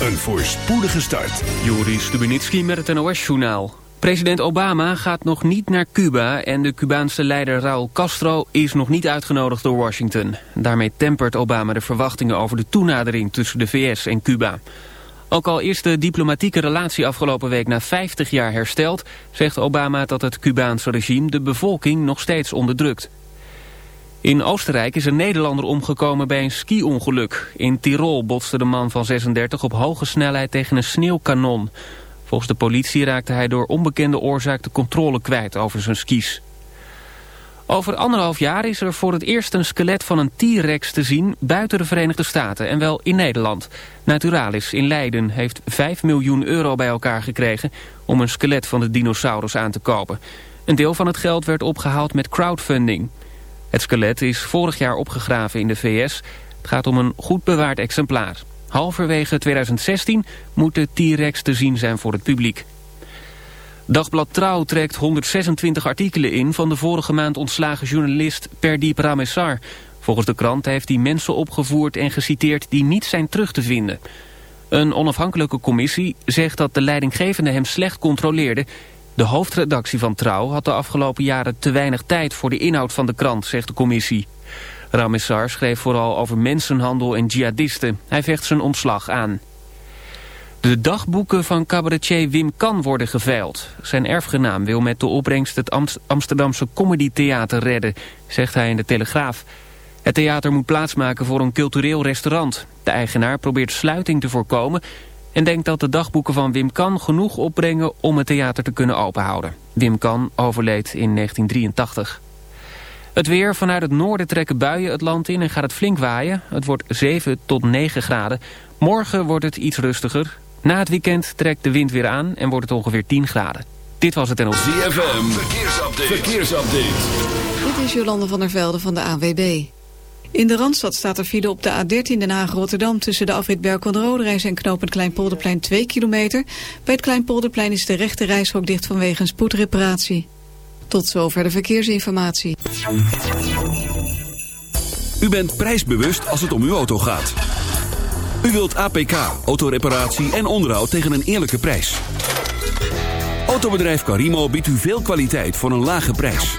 een voorspoedige start. Joris Stubenitski met het NOS-journaal. President Obama gaat nog niet naar Cuba en de Cubaanse leider Raúl Castro is nog niet uitgenodigd door Washington. Daarmee tempert Obama de verwachtingen over de toenadering tussen de VS en Cuba. Ook al is de diplomatieke relatie afgelopen week na 50 jaar hersteld... zegt Obama dat het Cubaanse regime de bevolking nog steeds onderdrukt. In Oostenrijk is een Nederlander omgekomen bij een ski-ongeluk. In Tirol botste de man van 36 op hoge snelheid tegen een sneeuwkanon. Volgens de politie raakte hij door onbekende oorzaak de controle kwijt over zijn skis. Over anderhalf jaar is er voor het eerst een skelet van een T-rex te zien buiten de Verenigde Staten en wel in Nederland. Naturalis in Leiden heeft 5 miljoen euro bij elkaar gekregen om een skelet van de dinosaurus aan te kopen. Een deel van het geld werd opgehaald met crowdfunding. Het skelet is vorig jaar opgegraven in de VS. Het gaat om een goed bewaard exemplaar. Halverwege 2016 moet de T-rex te zien zijn voor het publiek. Dagblad Trouw trekt 126 artikelen in van de vorige maand ontslagen journalist Perdiep Ramessar. Volgens de krant heeft hij mensen opgevoerd en geciteerd die niet zijn terug te vinden. Een onafhankelijke commissie zegt dat de leidinggevende hem slecht controleerde de hoofdredactie van Trouw had de afgelopen jaren te weinig tijd voor de inhoud van de krant, zegt de commissie. Ramessar schreef vooral over mensenhandel en jihadisten. Hij vecht zijn ontslag aan. De dagboeken van cabaretier Wim Kan worden geveild. Zijn erfgenaam wil met de opbrengst het Amsterdamse Comedy Theater redden, zegt hij in de Telegraaf. Het theater moet plaatsmaken voor een cultureel restaurant. De eigenaar probeert sluiting te voorkomen en denkt dat de dagboeken van Wim Kan genoeg opbrengen om het theater te kunnen openhouden. Wim Kan overleed in 1983. Het weer vanuit het noorden trekken buien het land in en gaat het flink waaien. Het wordt 7 tot 9 graden. Morgen wordt het iets rustiger. Na het weekend trekt de wind weer aan en wordt het ongeveer 10 graden. Dit was het en op ZFM, verkeersupdate. verkeersupdate. Dit is Jolande van der Velde van de AWB. In de Randstad staat er file op de A13 Den Haag-Rotterdam... tussen de afrit Berkel en Roderijs en knooppunt Kleinpolderplein 2 kilometer. Bij het Kleinpolderplein is de rechte reishok dicht vanwege een spoedreparatie. Tot zover de verkeersinformatie. U bent prijsbewust als het om uw auto gaat. U wilt APK, autoreparatie en onderhoud tegen een eerlijke prijs. Autobedrijf Carimo biedt u veel kwaliteit voor een lage prijs.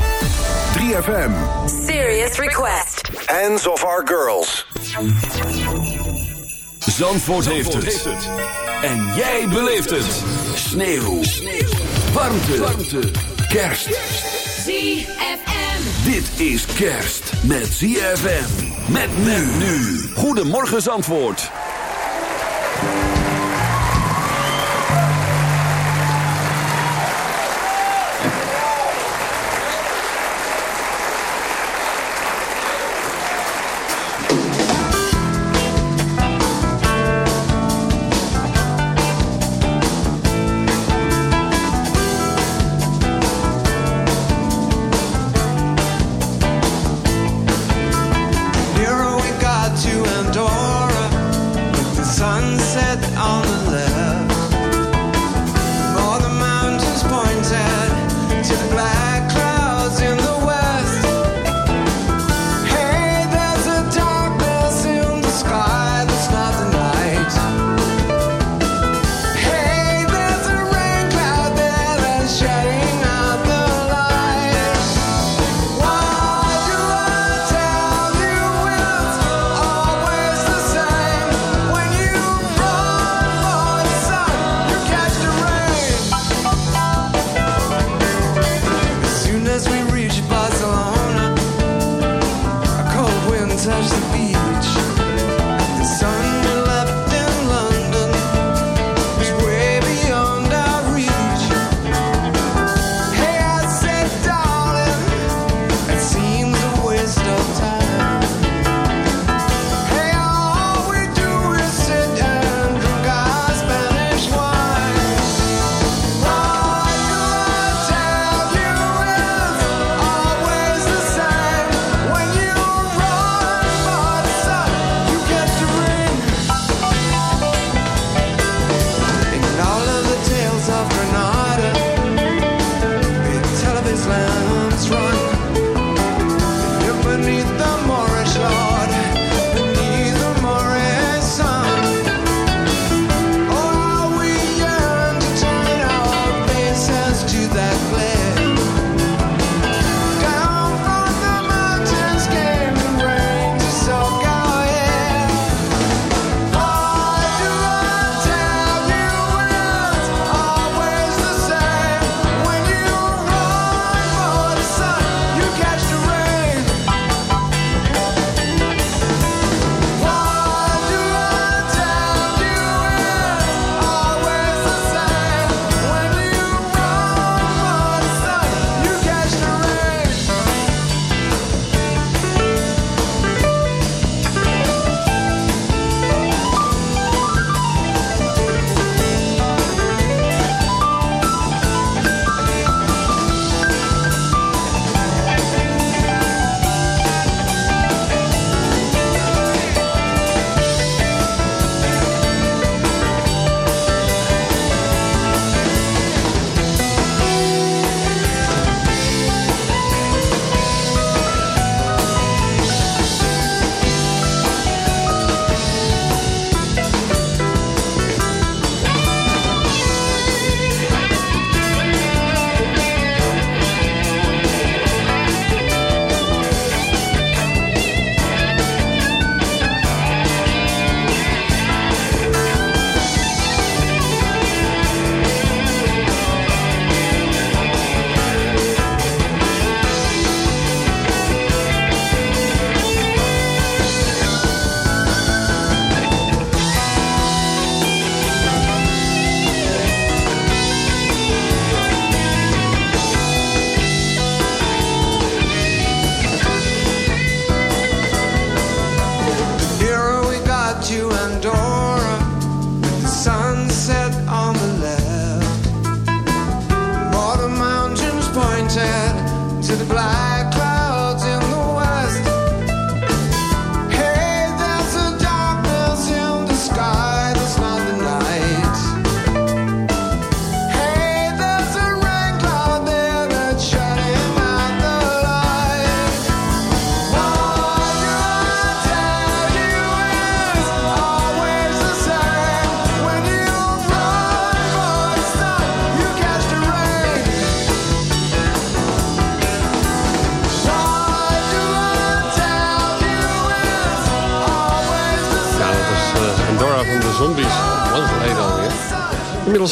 3FM. Serious Request. Hands of our girls. Zandvoort, heeft, het. En jij beleeft het. Sneeuw. Warmte. Warmte. Kerst. ZFM. Dit is kerst met ZFM. Met men nu. Goedemorgen Zandvoort.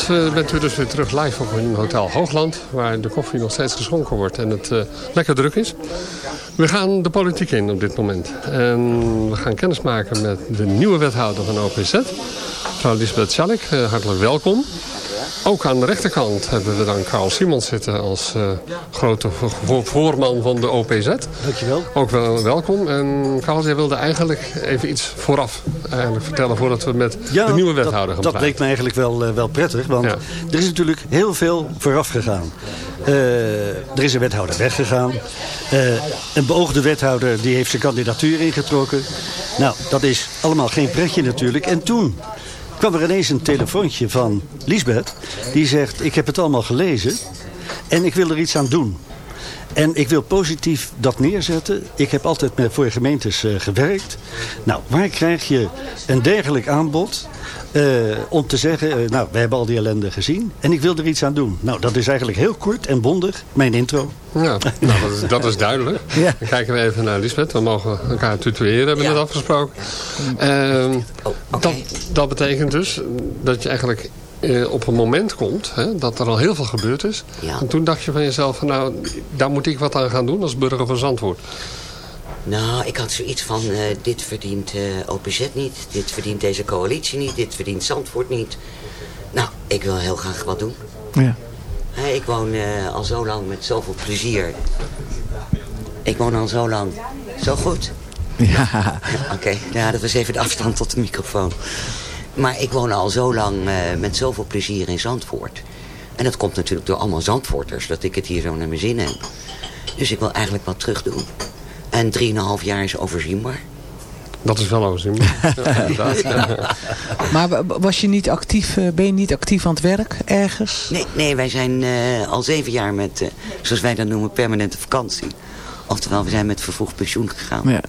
Eh, bent u dus weer terug live op een hotel Hoogland... waar de koffie nog steeds geschonken wordt en het eh, lekker druk is. We gaan de politiek in op dit moment. En we gaan kennis maken met de nieuwe wethouder van OPZ. Mevrouw Lisbeth Schalik, eh, hartelijk welkom. Ook aan de rechterkant hebben we dan Carl Simons zitten als eh, grote vo- voorman van de OPZ. Dankjewel. Ook wel welkom. En Carl, jij wilde eigenlijk even iets vooraf eigenlijk vertellen voordat we met de nieuwe wethouder dat, gaan dat praten. leek me eigenlijk wel, eh, wel prettig. Want Ja. er is natuurlijk heel veel vooraf gegaan. Eh, er is een wethouder weggegaan. Een beoogde wethouder die heeft zijn kandidatuur ingetrokken. Nou, dat is allemaal geen pretje natuurlijk. En toen kwam er ineens een telefoontje van Lisbeth. Die zegt, ik heb het allemaal gelezen. En ik wil er iets aan doen. En ik wil positief dat neerzetten. Ik heb altijd met, voor gemeentes eh, gewerkt. Nou, waar krijg je een dergelijk aanbod... eh, om te zeggen, eh, nou, we hebben al die ellende gezien... en ik wil er iets aan doen. Nou, dat is eigenlijk heel kort en bondig, mijn intro. Ja, nou, dat, is, dat is duidelijk. Ja. Dan kijken we even naar Lisbeth. We mogen elkaar tutoyeren, hebben we net afgesproken. Ehm, dat, dat betekent dus dat je eigenlijk eh, op een moment komt... Hè, dat er al heel veel gebeurd is. Ja. En toen dacht je van jezelf, van, nou, daar moet ik wat aan gaan doen als burger van Zandvoort. Nou, ik had zoiets van, eh, dit verdient eh, OPZ niet, dit verdient deze coalitie niet, dit verdient Zandvoort niet. Nou, ik wil heel graag wat doen. Ja. Hè, ik woon eh, al zo lang met zoveel plezier. Ik woon al zo lang. Zo goed? Ja. Oké, ja, dat was even de afstand tot de microfoon. Maar ik woon al zo lang eh, met zoveel plezier in Zandvoort. En dat komt natuurlijk door allemaal Zandvoorters, dat ik het hier zo naar mijn zin heb. Dus ik wil eigenlijk wat terug doen. En drieënhalf jaar is overzienbaar. Dat is wel overzienbaar. Ja. Maar was je niet actief, eh, ben je niet actief aan het werk ergens? Nee, nee wij zijn eh, al zeven jaar met, eh, zoals wij dat noemen, permanente vakantie. Oftewel, we zijn met vervroegd pensioen gegaan. Ja.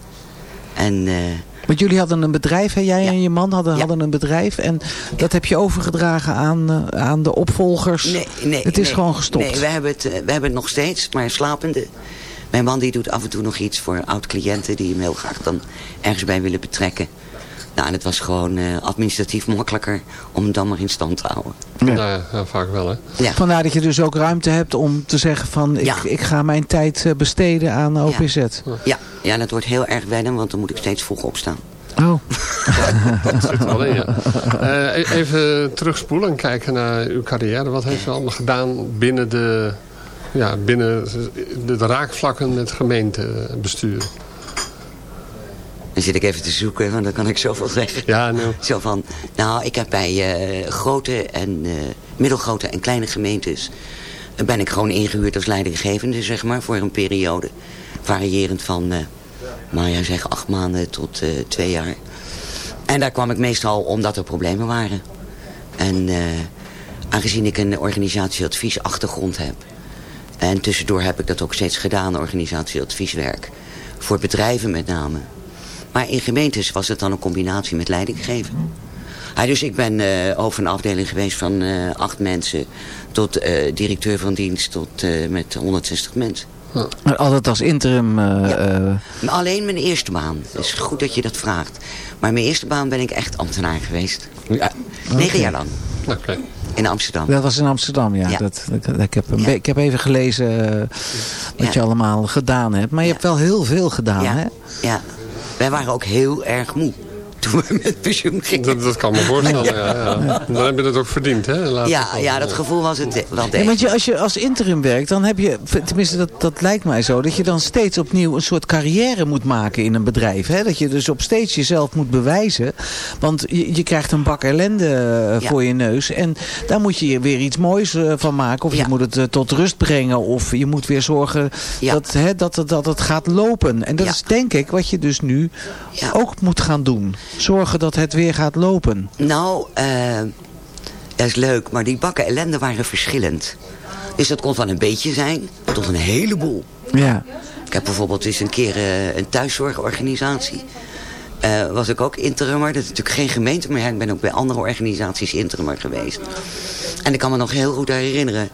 En eh, Want jullie hadden een bedrijf, hè? jij Ja. en je man hadden, hadden een bedrijf. En dat heb je overgedragen aan, eh, aan de opvolgers. nee, nee. het is nee. gewoon gestopt. Nee, we hebben, het, eh, we hebben het nog steeds, maar slapende. Mijn man die doet af en toe nog iets voor oud-cliënten... die hem heel graag dan ergens bij willen betrekken. Nou, en het was gewoon eh, administratief makkelijker om hem dan maar in stand te houden. Nou ja, ja, vaak wel hè. Ja. Vandaar dat je dus ook ruimte hebt om te zeggen van... ik, Ja. ik ga mijn tijd eh, besteden aan OPZ. Ja, ja, dat wordt heel erg wennen, want dan moet ik steeds vroeg opstaan. Oh. Dat zit er wel in, ja. Eh, e- even terugspoelen en kijken naar uw carrière. Wat heeft u allemaal gedaan binnen de, ja, binnen de, de raakvlakken met gemeentebestuur? Dan zit ik even te zoeken, want dan kan ik zoveel zeggen. Ja, nou. Zo van, nou, ik heb bij eh, grote en eh, middelgrote en kleine gemeentes... eh, ben ik gewoon ingehuurd als leidinggevende, zeg maar, voor een periode. Variërend van, nou ja, zeg, acht maanden tot twee jaar. En daar kwam ik meestal omdat er problemen waren. En aangezien ik een organisatieadviesachtergrond heb... en tussendoor heb ik dat ook steeds gedaan, organisatieadvieswerk... voor bedrijven met name... Maar in gemeentes was het dan een combinatie met leidinggeven. Ja, dus ik ben eh, over een afdeling geweest van eh, acht mensen... tot eh, directeur van dienst tot eh, met 160 mensen. Maar Altijd als interim... eh, eh, alleen mijn eerste baan. Het is goed dat je dat vraagt. Maar mijn eerste baan ben ik echt ambtenaar geweest. Ja, negen jaar lang. Oké. In Amsterdam. dat was in Amsterdam, ja. Ja. Dat, dat- ik, heb een Ja. be- ik heb even gelezen wat Ja. je allemaal gedaan hebt. Maar je Ja. hebt wel heel veel gedaan, ja. hè? ja. Wij waren ook heel erg moe toen we met pensioen gingen. Dat, dat kan me voorstellen, ja. ja. Dan heb je het ook verdiend, hè? Ja, ja, dat gevoel was het wel Ja, degelijk. want je, als je als interim werkt, dan heb je, tenminste dat, dat lijkt mij zo, dat je dan steeds opnieuw een soort carrière moet maken in een bedrijf. Hè? Dat je dus op steeds jezelf moet bewijzen. Want je, je krijgt een bak ellende eh, Ja. voor je neus. En daar moet je weer iets moois eh, van maken. Of Ja. je moet het eh, tot rust brengen. Of je moet weer zorgen Ja. dat, hè, dat, het- dat het gaat lopen. En dat Ja. is denk ik wat je dus nu Ja. ook moet gaan doen. Zorgen dat het weer gaat lopen. Nou, eh, dat is leuk, maar die bakken ellende waren verschillend. Dus dat kon van een beetje zijn tot een heleboel. Ja. Ik heb bijvoorbeeld eens een keer eh, een thuiszorgorganisatie. Eh, was ik ook interimmer. Dat is natuurlijk geen gemeente, maar ja, ik ben ook bij andere organisaties interimmer geweest. En ik kan me nog heel goed herinneren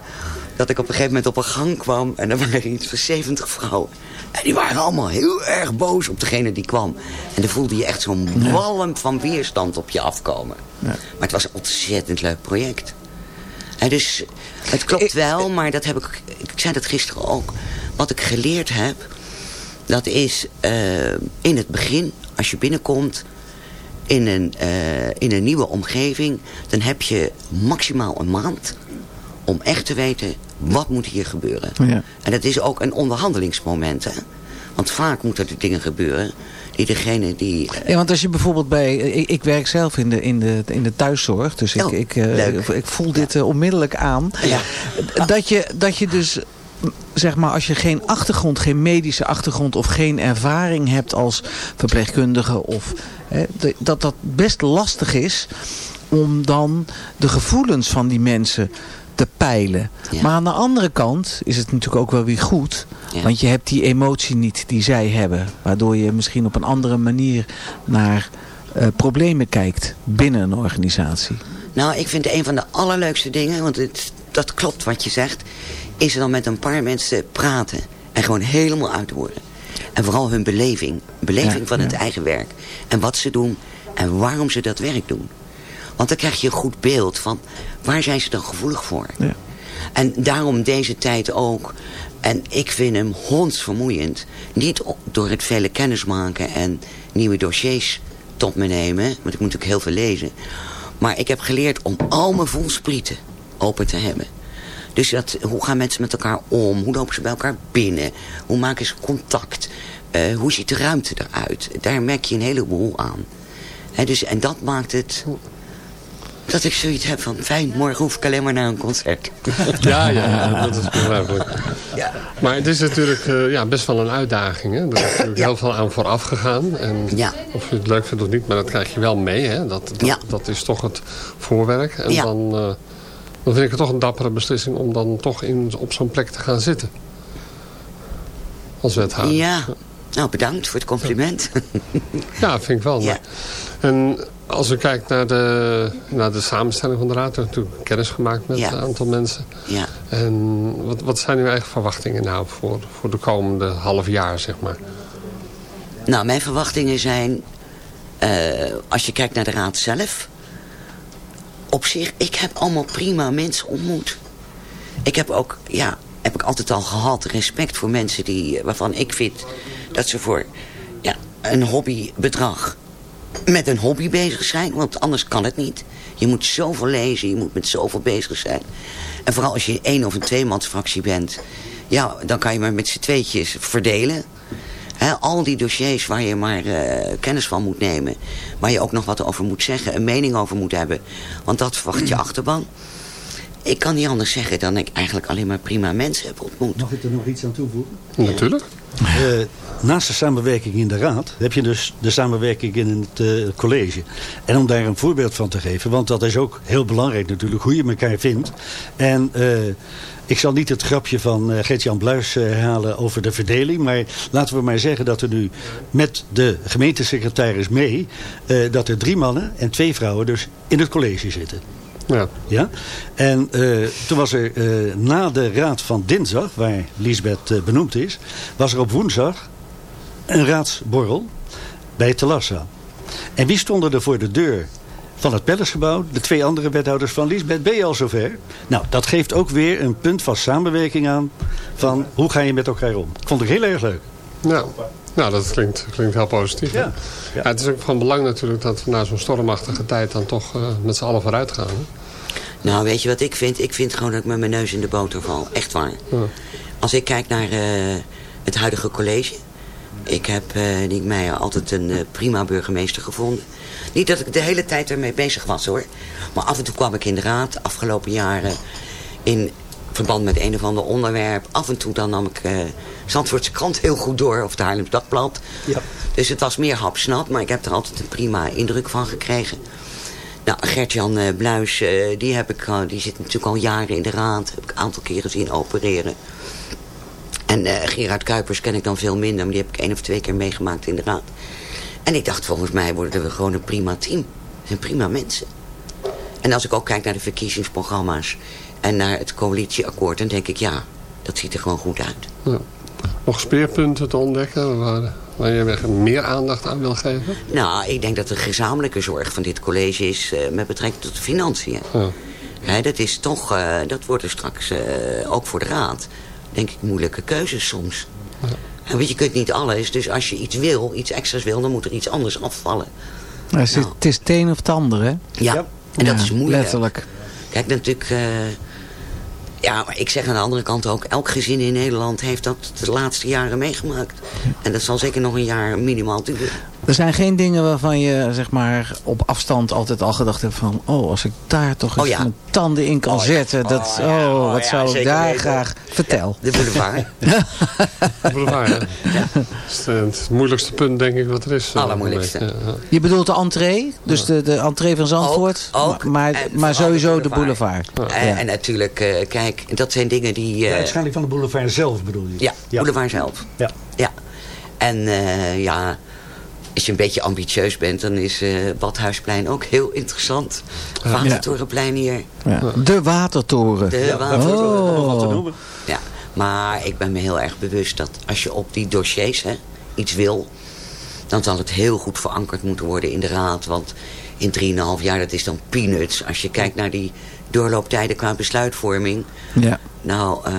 dat ik op een gegeven moment op een gang kwam... en er waren iets van 70 vrouwen. En die waren allemaal heel erg boos op degene die kwam. En dan voelde je echt zo'n walm van weerstand op je afkomen. Maar het was een ontzettend leuk project. En dus, het klopt wel, maar dat heb ik... Ik zei dat gisteren ook. Wat ik geleerd heb, dat is eh, in het begin, als je binnenkomt... In een, eh, in een nieuwe omgeving, dan heb je maximaal een maand om echt te weten wat moet hier gebeuren. Ja. En dat is ook een onderhandelingsmoment. Hè? Want vaak moeten er dingen gebeuren die degene die... eh, Ja, want als je bijvoorbeeld bij... Ik, ik werk zelf in de, in de, in de thuiszorg. Dus ik, Oh, ik, eh, leuk. ik voel dit eh, onmiddellijk aan. Ja. Dat, je, dat je dus... Zeg maar, als je geen achtergrond, geen medische achtergrond of geen ervaring hebt als verpleegkundige, of, hè, dat dat best lastig is om dan de gevoelens van die mensen te peilen. Ja. Maar aan de andere kant is het natuurlijk ook wel weer goed. Ja. Want je hebt die emotie niet die zij hebben. Waardoor je misschien op een andere manier naar eh, problemen kijkt binnen een organisatie. Nou, ik vind een van de allerleukste dingen, want het, dat klopt wat je zegt... is er dan met een paar mensen praten en gewoon helemaal uithoren. En vooral hun beleving. Beleving Ja, van het eigen werk. En wat ze doen en waarom ze dat werk doen. Want dan krijg je een goed beeld van waar zijn ze dan gevoelig voor. Ja. En daarom deze tijd ook. En ik vind hem hondsvermoeiend. Niet door het vele kennismaken en nieuwe dossiers tot me nemen. Want ik moet natuurlijk heel veel lezen. Maar ik heb geleerd om al mijn voelsprieten open te hebben. Dus dat, hoe gaan mensen met elkaar om? Hoe lopen ze bij elkaar binnen? Hoe maken ze contact? Eh, hoe ziet de ruimte eruit? Daar merk je een heleboel aan. Hè, dus, en dat maakt het... Dat ik zoiets heb van, fijn, morgen hoef ik alleen maar naar een concert. Ja, ja, dat is begrijpelijk. Ja. Maar het is natuurlijk eh, ja, best wel een uitdaging. Hè? Er is natuurlijk Ja. heel veel aan vooraf gegaan. En Ja. Of je het leuk vindt of niet, maar dat krijg je wel mee. Hè? Dat, dat, Ja. dat is toch het voorwerk. En dan, eh, dan vind ik het toch een dappere beslissing om dan toch in, op zo'n plek te gaan zitten. Als wethouder. Ja, nou bedankt voor het compliment. Ja, vind ik wel. En als we kijken naar de, naar de samenstelling van de raad... we natuurlijk kennis gemaakt met Ja. een aantal mensen. ja. En wat, wat zijn uw eigen verwachtingen nou voor, voor de komende half jaar, zeg maar? Nou, mijn verwachtingen zijn... eh, als je kijkt naar de raad zelf... Op zich, ik heb allemaal prima mensen ontmoet. Ik heb ook, ja, heb ik altijd al gehad... respect voor mensen die, waarvan ik vind... dat ze voor ja, een hobbybedrag... met een hobby bezig zijn. Want anders kan het niet. Je moet zoveel lezen, je moet met zoveel bezig zijn. En vooral als je één- of een tweemansfractie bent... ja, dan kan je maar met z'n tweetjes verdelen... Al die dossiers waar je maar eh, kennis van moet nemen. Waar je ook nog wat over moet zeggen. Een mening over moet hebben. Want dat verwacht je achterban. Ik kan niet anders zeggen dan ik eigenlijk alleen maar prima mensen heb ontmoet. Mag ik er nog iets aan toevoegen? Natuurlijk. Eh, naast de samenwerking in de raad heb je dus de samenwerking in het eh, college. En om daar een voorbeeld van te geven, want dat is ook heel belangrijk natuurlijk, hoe je elkaar vindt. En eh, ik zal niet het grapje van eh, Gert-Jan Bluis eh, herhalen over de verdeling. Maar laten we maar zeggen dat er nu met de gemeentesecretaris mee... eh, dat er drie mannen en twee vrouwen dus in het college zitten. Ja. Ja? En eh, toen was er eh, na de raad van dinsdag, waar Lisbeth eh, benoemd is... was er op woensdag een raadsborrel bij Telassa. En wie stonden er voor de deur van het Palacegebouw? De twee andere wethouders van Lisbeth. Ben je al zover? Nou, dat geeft ook weer een punt van samenwerking aan... van hoe ga je met elkaar om. Vond ik heel erg leuk. Ja. Nou, dat klinkt, klinkt heel positief. Ja. Ja, het is ook van belang natuurlijk dat we na zo'n stormachtige tijd dan toch met z'n allen vooruit gaan. hè? Nou, weet je wat ik vind? Ik vind gewoon dat ik met mijn neus in de boter val. Echt waar. Ja. Als ik kijk naar eh, het huidige college... Ik heb eh Niek Meijer altijd een eh, prima burgemeester gevonden. Niet dat ik de hele tijd ermee bezig was hoor. Maar af en toe kwam ik in de raad, afgelopen jaren... in verband met een of ander onderwerp. Af en toe dan nam ik eh Zandvoortse krant heel goed door. Of de Haarlems Dagblad. Ja. Dus het was meer hapsnap. Maar ik heb er altijd een prima indruk van gekregen. Nou, Gert-Jan eh, Bluis, eh, die, heb ik, al- die zit natuurlijk al jaren in de raad. Heb ik een aantal keren zien opereren. En eh, Gerard Kuipers ken ik dan veel minder. Maar die heb ik één of twee keer meegemaakt in de raad. En ik dacht, volgens mij worden we gewoon een prima team. En prima mensen. En als ik ook kijk naar de verkiezingsprogramma's... En naar het coalitieakkoord, dan denk ik, ja, dat ziet er gewoon goed uit. Nog speerpunten te ontdekken waar, waar je meer aandacht aan wil geven? Nou, ik denk dat de gezamenlijke zorg van dit college is eh, met betrekking tot de financiën. Ja. Hè, dat is toch, eh, dat wordt er straks eh, ook voor de raad, denk ik, moeilijke keuzes soms. En want je kunt niet alles, dus als je iets wil, iets extra's wil, dan moet er iets anders afvallen. Ja, het, is, het is het een of het ander, hè? Ja, en dat Ja, is moeilijk. Letterlijk. Kijk, natuurlijk... ja, maar ik zeg aan de andere kant ook... elk gezin in Nederland heeft dat de laatste jaren meegemaakt. En dat zal zeker nog een jaar minimaal duren. Er zijn geen dingen waarvan je zeg maar, op afstand altijd al gedacht hebt van... oh, als ik daar toch eens Oh ja. mijn tanden in kan Oh ja. zetten. Dat, Oh oh, ja, oh wat ja, zou ik daar weten. graag... Vertel. De boulevard. Boulevard, hè? Dat is het, het moeilijkste punt, denk ik, wat er is. eh, Allermoeilijkste. Ja, ja. Je bedoelt de entree? Dus de, de entree van Zandvoort? Ook, ook. Maar, maar de sowieso de boulevard. En, Ja. en natuurlijk, eh, kijk, dat zijn dingen die... Ja, eh, waarschijnlijk van de boulevard zelf bedoel je? ja, boulevard zelf. Ja. Ja. En eh, ja, als je een beetje ambitieus bent, dan is eh Badhuisplein ook heel interessant. Watertorenplein hier. Ja. De Watertoren. De Ja, Watertoren. nog wat te Oh. noemen. Ja, maar ik ben me heel erg bewust dat als je op die dossiers hè, iets wil... dan zal het heel goed verankerd moeten worden in de raad. Want in 3,5 jaar, dat is dan peanuts. Als je kijkt naar die doorlooptijden qua besluitvorming... Ja. nou, eh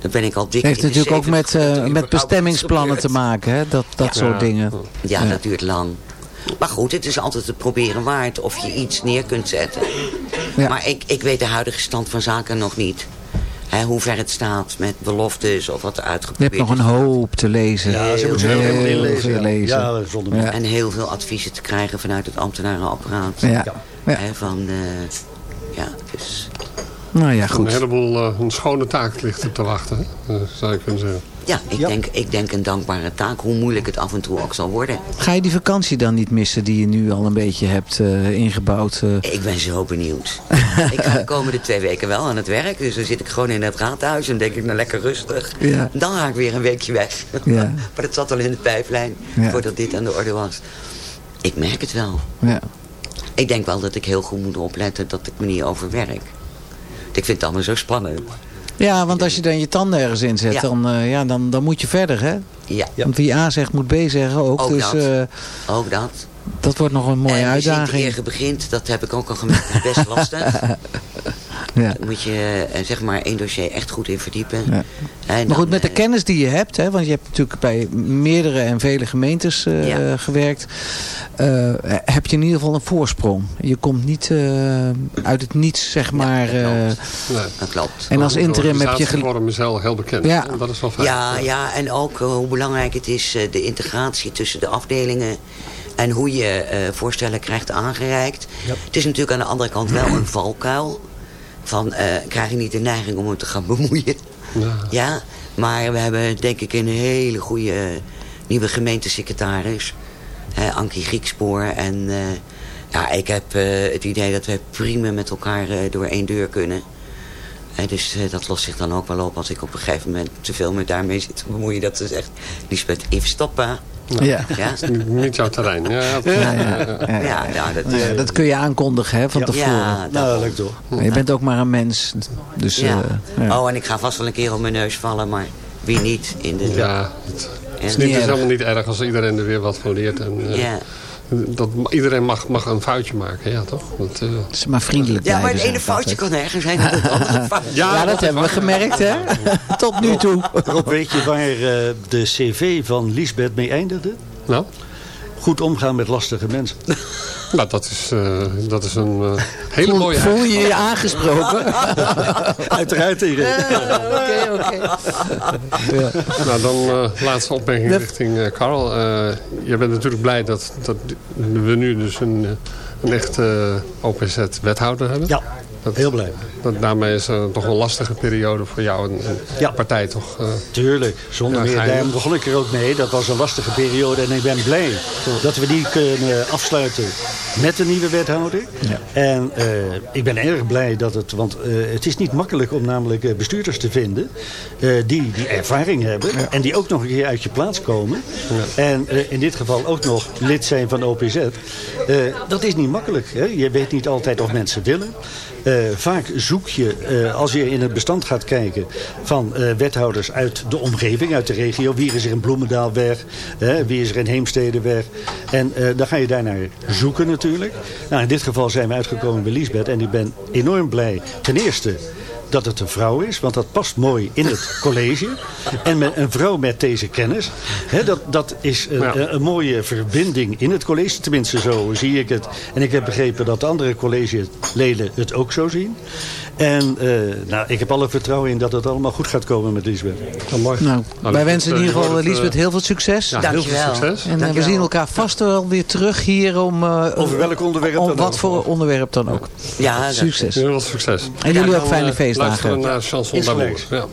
dan ben ik al dik Het heeft natuurlijk ook 70 met, dat eh, met bestemmingsplannen te maken. Hè? Dat, dat Ja. soort dingen. Ja, Ja. dat duurt lang. Maar goed, het is altijd het proberen waard of je iets neer kunt zetten. Ja. Maar ik, ik weet de huidige stand van zaken nog niet. Hè, hoe ver het staat met beloftes of wat er Je uitgeprobeerd hebt nog een hoop te lezen. Ja, ze moeten heel veel lezen. Ja, zonder. Ja. En heel veel adviezen te krijgen vanuit het ambtenarenapparaat. Ja. Ja. Hè, van, eh, ja, dus... Nou ja, Een goed. heleboel, eh, een schone taak ligt er te wachten, hè? Eh, zou je kunnen zeggen. Ja, ik, Ja. Denk, ik denk een dankbare taak, hoe moeilijk het af en toe ook zal worden. Ga je die vakantie dan niet missen die je nu al een beetje hebt eh, ingebouwd? eh? Ik ben zo benieuwd. ik ga de komende twee weken wel aan het werk. Dus dan zit ik gewoon in het raadhuis en denk ik nou lekker rustig. Ja. Dan ga ik weer een weekje weg. Ja. maar dat zat al in de pijplijn Ja. voordat dit aan de orde was. Ik merk het wel. ja. Ik denk wel dat ik heel goed moet opletten dat ik me niet overwerk. Ik vind het allemaal zo spannend. ja, want als je dan je tanden ergens inzet, Ja. dan, eh, ja, dan, dan moet je verder. Hè? Ja, Want wie A zegt, moet B zeggen ook. Ook dus dat. eh, ook dat. Dat wordt nog een mooie en uitdaging. eer begint, dat heb ik ook al gemerkt, is best lastig. Ja. Daar moet je eh, zeg maar één dossier echt goed in verdiepen. Ja. En Maar goed, dan, met de eh, kennis die je hebt, hè, want je hebt natuurlijk bij meerdere en vele gemeentes eh, Ja. gewerkt, eh, heb je in ieder geval een voorsprong. Je komt niet eh, uit het niets, zeg maar. dat eh, klopt. Nee. Dat klopt. en als De interim heb je... organisatievorm is heel, heel bekend. Ja. Dat is wel fijn. Ja, ja, en ook hoe belangrijk het is, eh, de integratie tussen de afdelingen. En hoe je eh, voorstellen krijgt aangereikt. Het is natuurlijk aan de andere kant wel een valkuil. Van, eh, krijg je niet de neiging om het te gaan bemoeien. Ja. Ja, maar we hebben denk ik een hele goede eh, nieuwe gemeentesecretaris. Hè, Ankie Griekspoor. En ja, ik heb het idee dat we prima met elkaar door één deur kunnen. Dus dat lost zich dan ook wel op als ik op een gegeven moment te veel met daarmee zit te bemoeien. Dat ze zegt, Lisbeth, even stoppen. Ja. Ja, Niet- jouw terrein. Ja, ja. Ja, ja, ja, ja. ja nou, dat, Nou kun je aankondigen hè, van Ja. tevoren. ja, Nou, dat- leuk toch? Maar Je bent ook maar een mens. Dus, ja. eh, ja. Oh, en ik ga vast wel een keer op mijn neus vallen, maar wie niet? In de, Ja, het, is, niet, het is erg. helemaal niet erg als iedereen er weer wat van leert. En, eh, ja. Dat, iedereen mag, mag een foutje maken, ja toch? Dat, eh, Het is maar vriendelijk ja, maar het ene foutje kan erger zijn dan het andere foutje. Ja, dat hebben we gemerkt, hè? Tot nu toe. Rob, weet je waar eh, de cv van Lisbeth mee eindigde? nou, Goed omgaan met lastige mensen. nou, dat is, eh, dat is een eh, hele mooie voel je je aangesproken? Uiteraard, Erik. Oké, oké. Ja. Nou, dan eh, laatste opmerking Dat- richting eh Karel. Eh, je bent natuurlijk blij dat, dat we nu dus een, eh, een echte OPZ-wethouder hebben. Ja, Dat- heel blij. Dat, daarmee is er toch een lastige periode voor jou en, en Ja. partij toch. eh, Tuurlijk, zonder Ja, meer. Daarom begon ik er ook mee. Dat was een lastige periode. En ik ben blij dat we die kunnen afsluiten met de nieuwe wethouder. En eh, ik ben erg blij dat het... Want eh, het is niet makkelijk om namelijk eh, bestuurders te vinden... eh, die die ervaring hebben. En die ook nog een keer uit je plaats komen. En eh, in dit geval ook nog lid zijn van OPZ. Eh, dat is niet makkelijk. Hè? Je weet niet altijd of mensen willen. Eh, vaak zoek je, eh, als je in het bestand gaat kijken... van eh, wethouders uit de omgeving, uit de regio. Wie is er in Bloemendaalweg? Hè, wie is er in Heemstedeweg? En eh, dan ga je daarnaar zoeken natuurlijk. Nou, in dit geval zijn we uitgekomen bij Liesbeth. En ik ben enorm blij. Ten eerste dat het een vrouw is, want dat past mooi in het college. En met een vrouw met deze kennis. Hè, dat, dat is een, Ja. een, een mooie verbinding in het college. Tenminste, zo zie ik het. En ik heb begrepen dat de andere collegeleden het ook zo zien. En eh, nou, ik heb alle vertrouwen in dat het allemaal goed gaat komen met Lisbeth. Nou, Nou, wij wensen in eh, ieder je geval het, Lisbeth eh, heel veel succes. Ja, heel veel Dankjewel. succes. En eh, we Dankjewel. zien elkaar vast wel weer terug hier om... eh, Over welk onderwerp om dan wat voor onderwerp dan ook. Ja, Succes. Heel veel succes. En jullie ook fijne eh, feestdagen. Luisteren we naar Chanson d'Amour. Ja.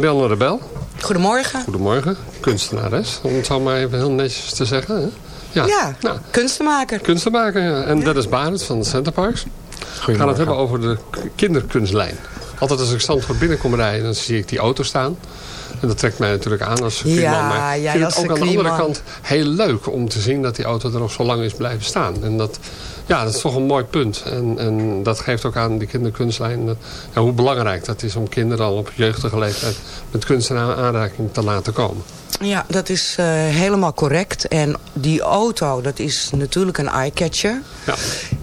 Marianne Rebel, Goedemorgen. goedemorgen. Kunstenares, om het zo maar even heel netjes te zeggen. Hè? Ja, Ja, Nou, kunstenmaker. kunstenmaker. Ja. En Dennis Barend van de Centerparks. We gaan het hebben over de kinderkunstlijn. Altijd als ik Zandvoort binnenkom rijden, dan zie ik die auto staan. En dat trekt mij natuurlijk aan als circuitman. Ja, maar ik jij vind als het ook aan de andere kant heel leuk om te zien dat die auto er nog zo lang is blijven staan. En dat, ja, dat is toch een mooi punt. En, en dat geeft ook aan die kinderkunstlijn ja, hoe belangrijk dat is om kinderen al op jeugdige leeftijd met kunst in aanraking te laten komen. Ja, dat is eh, helemaal correct. En die auto, dat is natuurlijk een eyecatcher. Ja.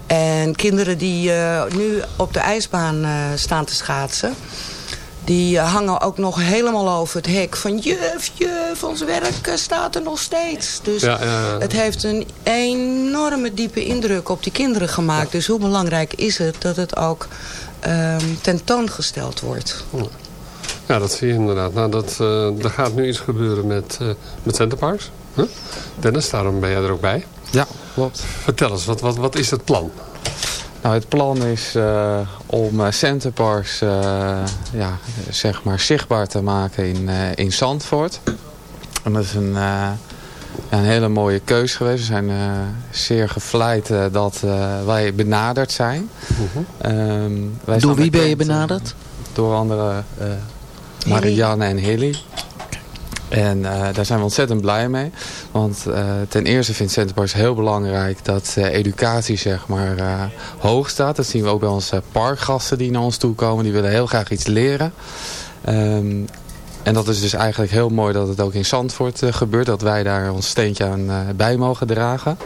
En kinderen die eh, nu op de ijsbaan eh, staan te schaatsen... die eh, hangen ook nog helemaal over het hek van... juf, juf, ons werk eh, staat er nog steeds. Dus Ja, ja, ja. het heeft een enorme diepe indruk op die kinderen gemaakt. Dus hoe belangrijk is het dat het ook ehm, tentoongesteld wordt. Ja, dat zie je inderdaad. Nou, dat, eh, er gaat nu iets gebeuren met, uh, met Centerparks. Huh? Dennis, daarom ben jij er ook bij. Ja, klopt. Vertel eens, wat, wat, wat is het plan? Nou, het plan is uh, om uh, Centerparks uh, ja, zeg maar zichtbaar te maken in, uh, in Zandvoort. En dat is een, een hele mooie keus geweest. We zijn eh, zeer gevleid eh, dat eh, wij benaderd zijn. Ehm, wij Door wie ben je eh, benaderd? door andere eh, Marianne en Hilly. En eh, daar zijn we ontzettend blij mee. Want eh, ten eerste vindt Centerparks heel belangrijk dat educatie zeg maar, eh, hoog staat. Dat zien we ook bij onze parkgasten die naar ons toe komen. Die willen heel graag iets leren. Ehm, en dat is dus eigenlijk heel mooi dat het ook in Zandvoort gebeurt. Dat wij daar ons steentje aan bij mogen dragen.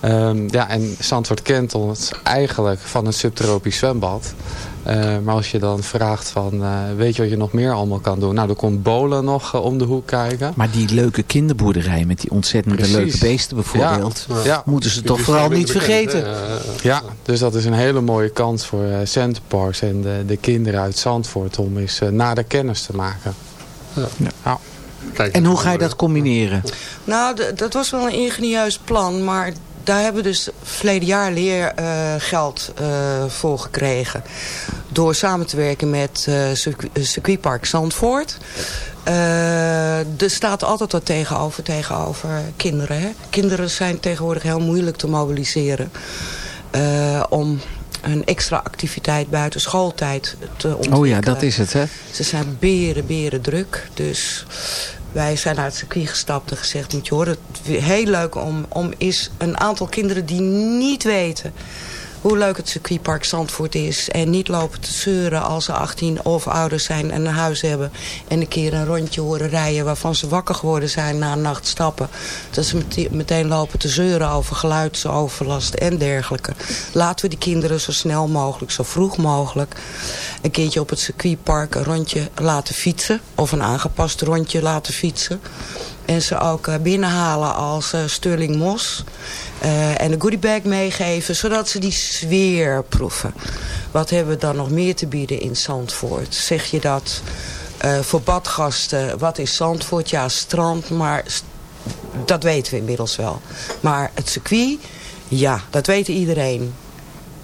Ehm, ja, en Zandvoort kent ons eigenlijk van een subtropisch zwembad. Eh, maar als je dan vraagt van, eh, weet je wat je nog meer allemaal kan doen? Nou, er komt Bolen nog eh, om de hoek kijken. Maar die leuke kinderboerderij met die ontzettende Precies. leuke beesten bijvoorbeeld. Ja, ja. Moeten ze toch vooral niet vergeten. Ja, dus dat is een hele mooie kans voor uh, Centerparks en de, de kinderen uit Zandvoort om eens uh, nader kennis te maken. Ja. En hoe ga je dat combineren? Nou, dat was wel een ingenieus plan, maar daar hebben we dus verleden jaar leergeld uh, voor gekregen. Door samen te werken met uh, circuit, circuitpark Zandvoort. Er staat altijd wat tegenover, tegenover kinderen. Hè? Kinderen zijn tegenwoordig heel moeilijk te mobiliseren. Om een extra activiteit buiten schooltijd te ontwikkelen. Oh ja, dat is het hè? Ze zijn beren, beren druk. Dus wij zijn naar het circuit gestapt en gezegd... moet je horen, heel leuk om, om is een aantal kinderen die niet weten... hoe leuk het circuitpark Zandvoort is... en niet lopen te zeuren als ze 18 of ouder zijn en een huis hebben... en een keer een rondje horen rijden waarvan ze wakker geworden zijn na een nacht stappen. Dat ze meteen lopen te zeuren over geluidsoverlast en dergelijke. Laten we die kinderen zo snel mogelijk, zo vroeg mogelijk... een keertje op het circuitpark een rondje laten fietsen... of een aangepast rondje laten fietsen... En ze ook binnenhalen als uh, Sterling Mos. Uh, en een goodiebag meegeven, zodat ze die sfeer proeven. Wat hebben we dan nog meer te bieden in Zandvoort? Zeg je dat uh, voor badgasten, wat is Zandvoort? Ja, strand, maar st dat weten we inmiddels wel. Maar het circuit, ja, dat weet iedereen.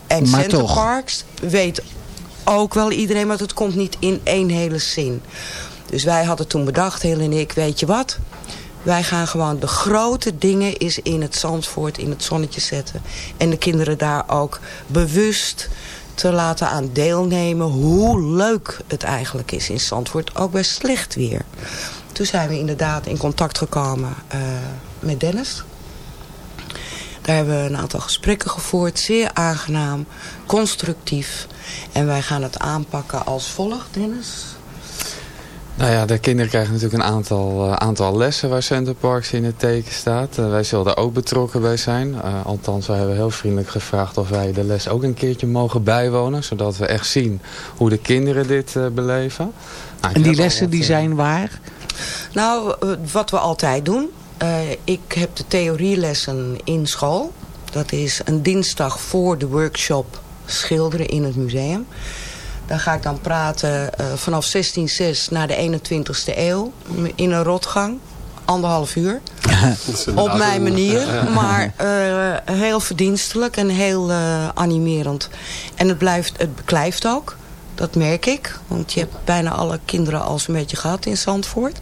En maar Center toch. Parks weet ook wel iedereen, maar het komt niet in één hele zin. Dus wij hadden toen bedacht, Heel en ik, weet je wat... Wij gaan gewoon de grote dingen is in het Zandvoort, in het zonnetje zetten. En de kinderen daar ook bewust te laten aan deelnemen hoe leuk het eigenlijk is in Zandvoort. Ook bij slecht weer. Toen zijn we inderdaad in contact gekomen uh, met Dennis. Daar hebben we een aantal gesprekken gevoerd. Zeer aangenaam, constructief. En wij gaan het aanpakken als volgt, Dennis. Nou ja, de kinderen krijgen natuurlijk een aantal, uh, aantal lessen waar Centerparks in het teken staat. Uh, wij zullen daar ook betrokken bij zijn. Uh, althans, wij hebben heel vriendelijk gevraagd of wij de les ook een keertje mogen bijwonen. Zodat we echt zien hoe de kinderen dit uh, beleven. Nou, en die lessen die zijn waar? Nou, wat we altijd doen. Uh, ik heb de theorielessen in school. Dat is een dinsdag voor de workshop schilderen in het museum. Daar ga ik dan praten uh, vanaf 1606 naar de 21ste eeuw. In een rotgang. Anderhalf uur. Op mijn manier. Maar uh, heel verdienstelijk en heel uh, animerend. En het, blijft, het beklijft ook. Dat merk ik. Want je hebt bijna alle kinderen al een beetje gehad in Zandvoort.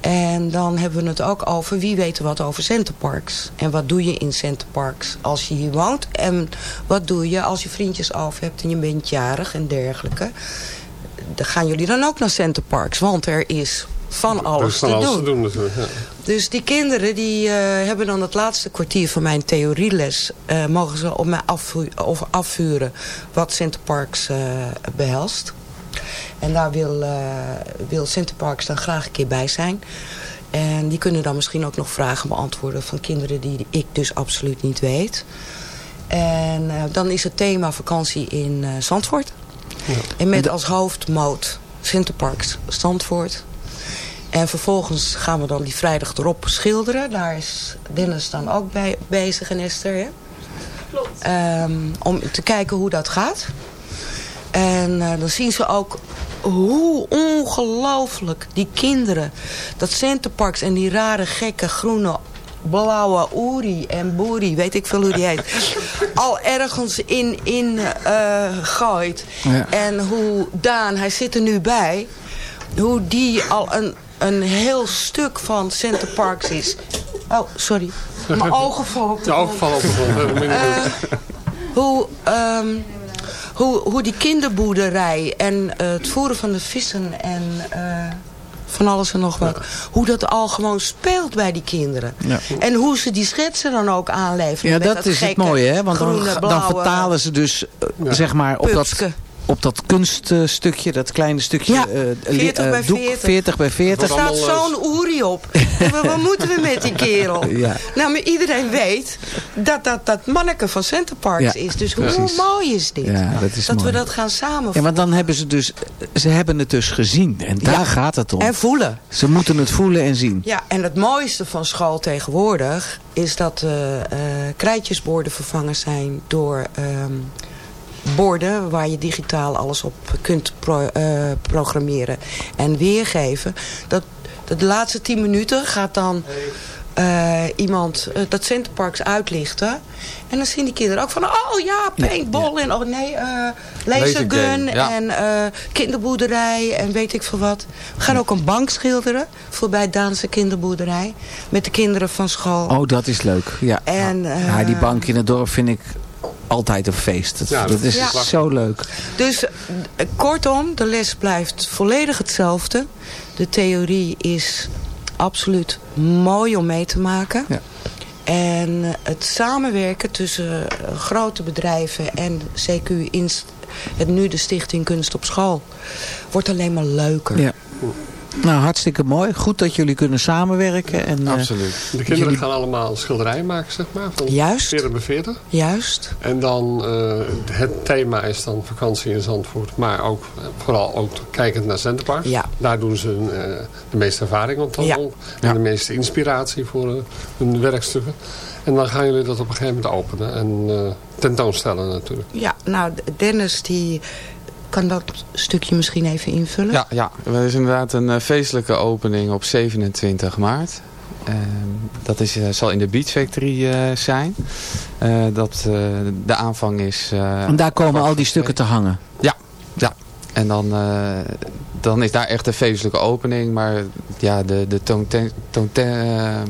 En dan hebben we het ook over wie weet wat over Centerparks. En wat doe je in Centerparks als je hier woont. En wat doe je als je vriendjes over hebt en je bent jarig en dergelijke. Dan gaan jullie dan ook naar Centerparks. Want er is van alles, van te, alles doen. te doen. Natuurlijk, ja. Dus die kinderen die uh, hebben dan het laatste kwartier van mijn theorieles... Uh, mogen ze op mij of afvuren wat Centerparks uh, behelst. En daar wil, uh, wil Centerparks dan graag een keer bij zijn. En die kunnen dan misschien ook nog vragen beantwoorden van kinderen die ik dus absoluut niet weet. En uh, dan is het thema vakantie in uh, Zandvoort. Ja. En met als hoofdmoot Centerparks Zandvoort. En vervolgens gaan we dan die vrijdag erop schilderen. Daar is Dennis dan ook bij bezig en Esther. Hè? Klopt. Um, om te kijken hoe dat gaat. En uh, dan zien ze ook hoe ongelooflijk die kinderen... dat Centerparks en die rare gekke groene blauwe Uri en Boeri, weet ik veel hoe die heet... al ergens in, in uh, gooit. Ja. En hoe Daan, hij zit er nu bij... hoe die al een, een heel stuk van Centerparks is Oh, sorry. Mijn ogen vallen op de Je ogen vallen op de grond. Eh, hoe, ehm, hoe, hoe die kinderboerderij en eh, het voeren van de vissen en eh, van alles en nog wat. Hoe dat al gewoon speelt bij die kinderen. Ja. En hoe ze die schetsen dan ook aanleveren. Ja, met dat, is het mooie, hè? Want dan, groene, dan vertalen ze dus, eh, zeg maar, op dat. Op dat kunststukje, dat kleine stukje Ja, eh, li- 40 eh, bij doek, 40. 40 bij Er 40. staat zo'n oerie op. Wat, moeten we met die kerel? Ja. Nou, maar iedereen weet dat dat, dat manneke van Center Parks Ja, is. Dus hoe mooi is dit? Ja, dat is we mooi. dat gaan samen Ja, want dan hebben ze dus, ze hebben het dus gezien. En daar Ja. gaat het om. En voelen. Ze moeten het voelen en zien. Ja, en het mooiste van school tegenwoordig is dat eh eh, krijtjesborden vervangen zijn door ehm, borden waar je digitaal alles op kunt pro- eh, programmeren en weergeven. Dat, dat de laatste tien minuten gaat dan eh, iemand eh, dat Centerparks uitlichten. En dan zien die kinderen ook van, oh ja, paintball en oh nee, lasergun ja. en kinderboerderij en weet ik veel wat. We gaan ook een bank schilderen voorbij Daanse kinderboerderij met de kinderen van school. Oh, dat is leuk. Ja. En, ja, die bank in het dorp vind ik altijd een feest. Dat, Ja, dat is ja. zo leuk. Dus eh, kortom, de les blijft volledig hetzelfde. De theorie is absoluut mooi om mee te maken. Ja. En eh, het samenwerken tussen eh, grote bedrijven en CQ Inst het nu de Stichting Kunst op School wordt alleen maar leuker. Ja. Nou, hartstikke mooi. Goed dat jullie kunnen samenwerken. En, eh, De kinderen jullie- gaan allemaal schilderijen maken, zeg maar. Van Juist. 40 bij 40. Juist. En dan, eh, het thema is dan vakantie in Zandvoort. Maar ook, eh, vooral ook kijkend naar Centerparks. Ja. Daar doen ze eh, de meeste ervaring op dan Ja. op. En de meeste inspiratie voor hun werkstukken. En dan gaan jullie dat op een gegeven moment openen. En eh, tentoonstellen natuurlijk. Ja, nou Dennis die kan dat stukje misschien even invullen. Ja, ja, er is inderdaad een eh, feestelijke opening op 27 maart. Ehm, dat is, eh, zal in de Beach Factory eh, zijn. Eh, dat, eh, de aanvang is... eh, en daar komen al die stukken te hangen. Ja, ja. En dan, eh, dan is daar echt een feestelijke opening. Maar ja, de, de toonten, toonten, ehm,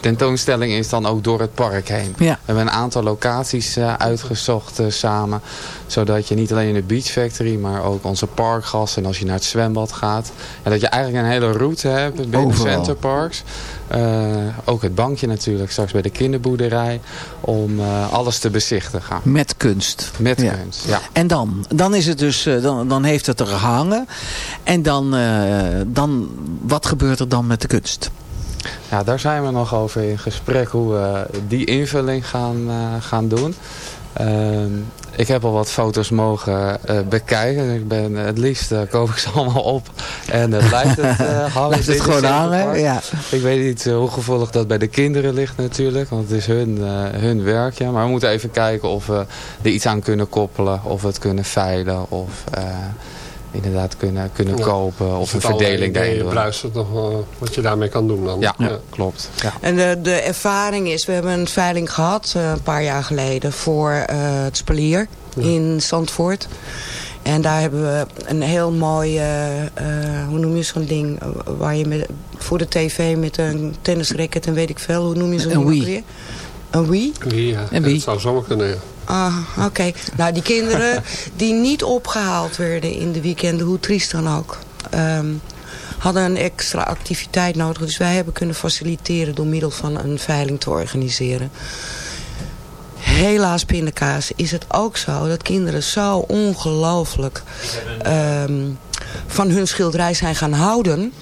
tentoonstelling is dan ook door het park heen. Ja. We hebben een aantal locaties eh, uitgezocht eh, samen. Zodat je niet alleen in de Beach Factory, maar ook onze parkgas. En als je naar het zwembad gaat. En dat je eigenlijk een hele route hebt binnen Overal. Center Parks. Eh, ook het bankje natuurlijk, straks bij de kinderboerderij. Om alles te bezichtigen. Met kunst. Met Ja. kunst, ja. En dan? Dan is het dus, dan, dan heeft het er gehangen. En dan, dan, wat gebeurt er dan met de kunst? Ja, daar zijn we nog over in gesprek hoe we die invulling gaan, eh, gaan doen. Ehm, ik heb al wat foto's mogen eh, bekijken. Ik ben, het liefst eh, koop ik ze allemaal op. En het hangen. Blijft het de gewoon Centerpark. hangen, ja. Ik weet niet hoe gevoelig dat bij de kinderen ligt natuurlijk. Want het is hun, hun werk. Ja. Maar we moeten even kijken of we er iets aan kunnen koppelen. Of we het kunnen veilen. Of inderdaad kunnen, kunnen Ja. kopen. Of een verdeling daarin doen. nog wel wat je daarmee kan doen dan. Ja, klopt. Ja. En de, de ervaring is, we hebben een veiling gehad eh, een paar jaar geleden voor eh, het Spalier in Zandvoort. En daar hebben we een heel mooi, eh, eh, hoe noem je zo'n ding, eh, waar je met, voor de tv met een tennisracket en weet ik veel, hoe noem je zo'n Een ding ook Wii. weer? Een Wii? Ja, En wie? dat zou zomaar kunnen, ja. Ah, oké. Nou, die kinderen die niet opgehaald werden in de weekenden, hoe triest dan ook, ehm, hadden een extra activiteit nodig. Dus wij hebben kunnen faciliteren door middel van een veiling te organiseren. Helaas, pindakaas, is het ook zo dat kinderen zo ongelooflijk van hun schilderij zijn gaan houden.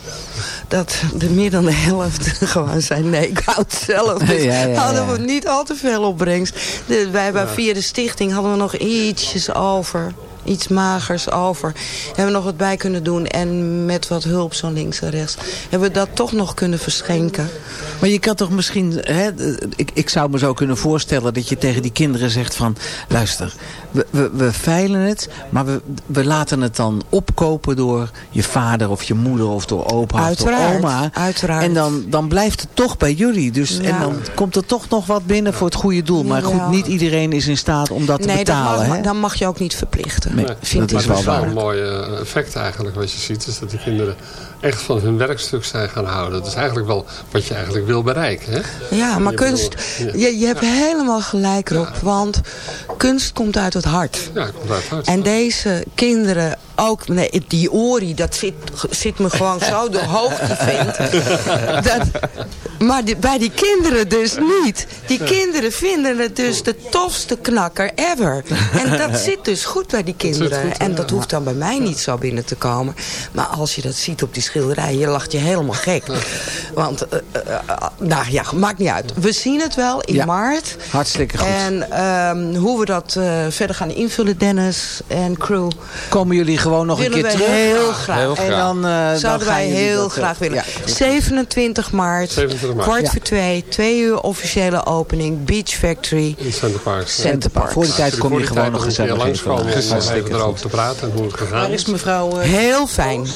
Dat de meer dan de helft gewoon zijn, nee, ik houd het zelf. Dus Ja, ja, ja. hadden we niet al te veel opbrengst. De, wij hebben via de stichting hadden we nog ietsjes over. Iets magers over. Hebben we nog wat bij kunnen doen. En met wat hulp zo links en rechts. Hebben we dat toch nog kunnen verschenken. Maar je kan toch misschien, hè, ik, ik zou me zo kunnen voorstellen dat je tegen die kinderen zegt van, luister, we, we, we veilen het, maar we, we laten het dan opkopen door je vader of je moeder of door opa Uiteraard, of door oma. uiteraard. En dan, dan blijft het toch bij jullie. Dus, Ja. En dan komt er toch nog wat binnen voor het goede doel. Maar goed, niet iedereen is in staat om dat te nee, betalen. mag, hè? dan mag je ook niet verplichten. Nee, vind dat is wel het waar. een mooi eh, effect eigenlijk wat je ziet. Is dat die kinderen echt van hun werkstuk zijn gaan houden. Dat is eigenlijk wel wat je eigenlijk wil bereiken. Hè? Ja, maar Je kunst, bedoelt- je, je hebt helemaal gelijk Rob, want kunst komt uit het hart. Ja, komt uit het hart. En deze kinderen ook, nee, die Ori, dat zit, zit me gewoon zo de hoofd die vindt. Dat, maar die- bij die kinderen dus niet. Die kinderen vinden het dus de tofste knakker ever. En dat zit dus goed bij die kinderen. En dat hoeft dan bij mij niet zo binnen te komen. Maar als je dat ziet op die schilderij, je lacht je helemaal gek. Want, eh, eh, nou ja, maakt niet uit. We zien het wel in Ja. maart. Hartstikke goed. En ehm, hoe we dat eh, verder gaan invullen, Dennis en crew. Komen jullie gewoon nog een keer we terug? heel graag. Heel En dan, eh, Zouden wij heel eh, graag willen. ja. 27 maart, 27 maart. kwart Ja. voor twee, twee uur officiële opening, Beach Factory. In Center Parks. Center Parks. Voor die tijd kom je die gewoon nog je gezellig langskomen even. om even erover te praten en hoe het gegaan Waar is mevrouw... eh, Heel fijn.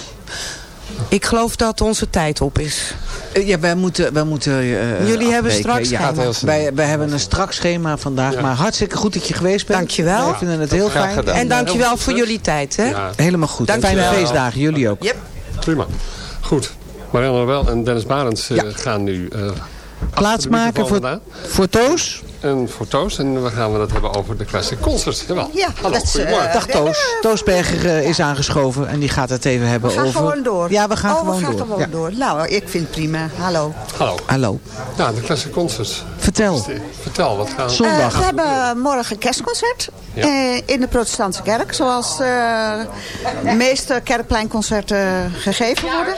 Ik geloof dat onze tijd op is. Eh, Ja, wij moeten, wij moeten eh, Jullie hebben straks ja, schema. heel snel. wij, wij hebben een strak schema vandaag. Maar hartstikke goed dat je geweest bent. Dankjewel. Wij vinden het heel Graag fijn. gedaan. En dankjewel voor jullie tijd. Hè? Ja, Helemaal goed. Dankjewel. Fijne feestdagen. Jullie ook. Yep. prima. Goed. Marianne Wel en Dennis Barends eh, Ja. gaan nu eh, Plaatsmaken voor, voor Toos. En voor Toos. En dan gaan we het hebben over de Classic Concerts. Jawel. Ja, Hallo, dat is, goedemorgen. eh, Dag Toos. Toos Berger eh, is aangeschoven en die gaat het even hebben We gaan over... gewoon door. Ja, we gaan oh, gewoon we gaan door. gewoon Ja. door. Nou, ik vind het prima. Hallo. Hallo. Hallo. Ja, de Classic Concerts. Vertel. Vertel, wat gaan Zondag. Eh, we hebben morgen kerstconcert Ja. eh, in de protestantse kerk. Zoals eh, de meeste kerkpleinconcerten gegeven worden.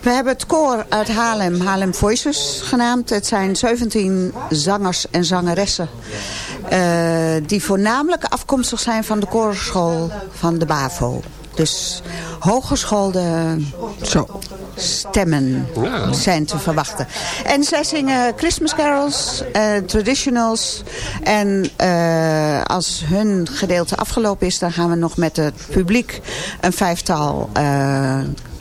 We hebben het koor uit Haarlem, Haarlem Voices genaamd. Het zijn 17 zangers en zangeressen. eh, die voornamelijk afkomstig zijn van de koorschool van de BAVO. Dus hogeschoolde Zo. stemmen Ja. zijn te verwachten. En zij zingen Christmas carols, eh, traditionals. En eh, als hun gedeelte afgelopen is, dan gaan we nog met het publiek een vijftal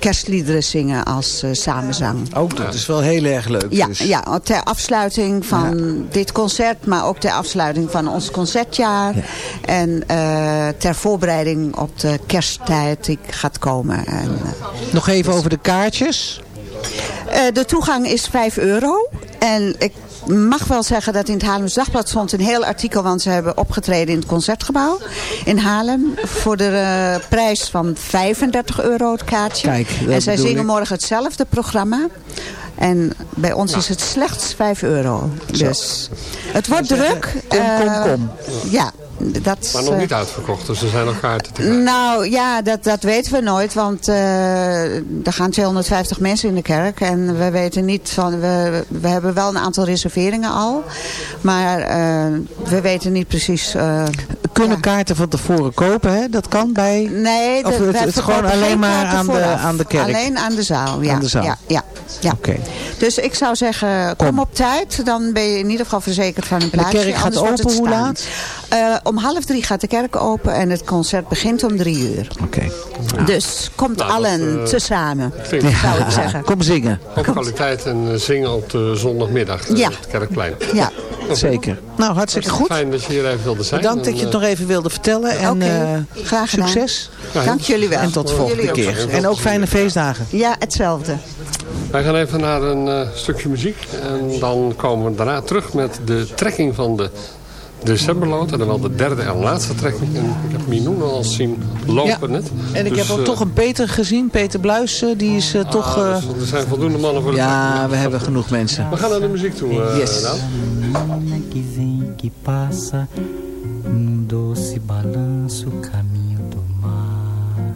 kerstliederen zingen als eh, samenzang. Ook dat is wel heel erg leuk. Ja, dus. ja, ter afsluiting van dit concert, maar ook ter afsluiting van ons concertjaar. En eh, ter voorbereiding op de kersttijd die gaat komen. En, eh, Nog even over de kaartjes. eh, de toegang is 5 euro. En ik mag wel zeggen dat in het Haarlems Dagblad stond een heel artikel... want ze hebben opgetreden in het Concertgebouw in Haarlem... voor de eh, prijs van 35 euro het kaartje. Kijk, dat en zij zingen ik. morgen hetzelfde programma. En bij ons is het slechts 5 euro. Dus het wordt druk. Kom, kom, Eh, kom. Ja, dat Maar nog eh, niet uitverkocht, dus er zijn nog kaarten te krijgen. nou ja, dat, dat weten we nooit, want eh, er gaan 250 mensen in de kerk. En we weten niet van, we, we hebben wel een aantal reserveringen al. Maar eh, we weten niet precies... eh, Kunnen kaarten van tevoren kopen, hè? Dat kan bij... nee, Of de- het- is gewoon alleen maar aan de- aan de kerk? Alleen aan de zaal, ja. Aan de zaal. Ja, ja, ja. Oké. Dus ik zou zeggen, kom. Kom. op tijd. Dan ben je in ieder geval verzekerd van een de plaatsje. kerk gaat open, hoe laat? Eh, om half drie gaat de kerk open en het concert begint om drie uur. Oké. Dus komt Nou, dat, allen eh, tezamen, zou ik zeggen. Kom zingen. Op kwaliteit en eh, zingen op de zondagmiddag Ja. op het Kerkplein. Ja. Zeker. Nou, hartstikke goed. Fijn dat je hier even wilde zijn. Bedankt dat je het nog even wilde vertellen. En eh, graag gedaan. succes. Ja, Dank jullie wel. En tot de volgende keer. En ook fijne feestdagen. Ja, hetzelfde. Wij gaan even naar een stukje muziek. En dan komen we daarna terug met de trekking van de decemberlood. En dan wel de derde en laatste trekking. En ik heb Minoen al zien lopen net. En ik Dus, heb ook eh, toch een Peter gezien. Peter Bluis, eh, die is eh, toch... ah, eh, dus er zijn voldoende mannen voor de ja, we hebben genoeg mensen. We gaan naar de muziek toe. eh, Yes. nou. menina que vem, que passa num doce balanço caminho do mar.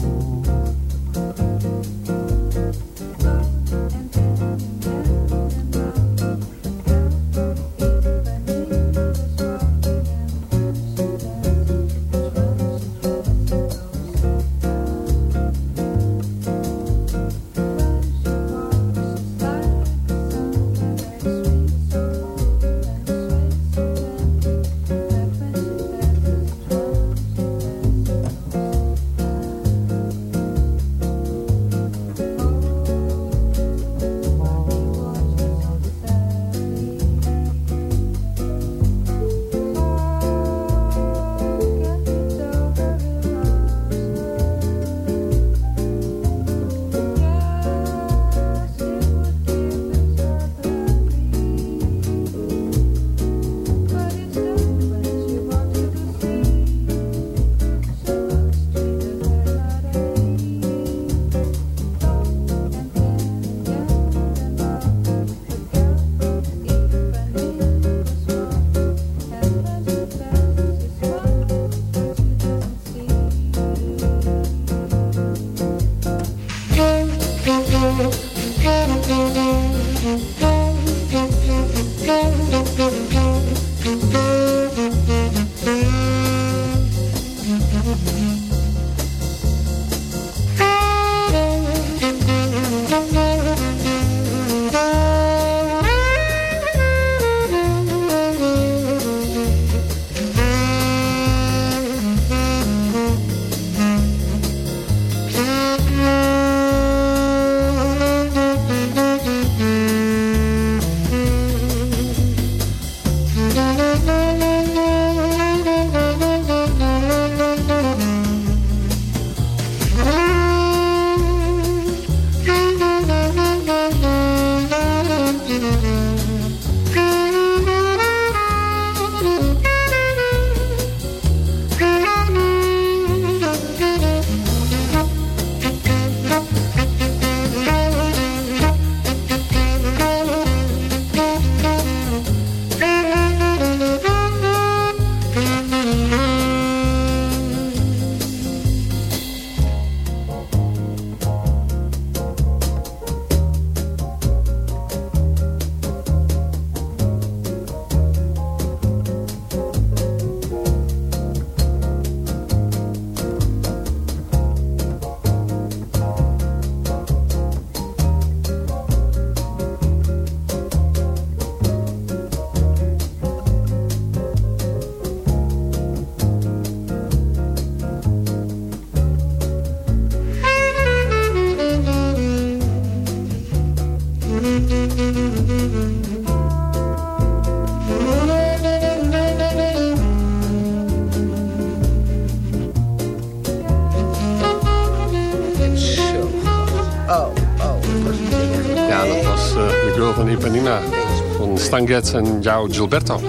Stan en Jao Gilberto.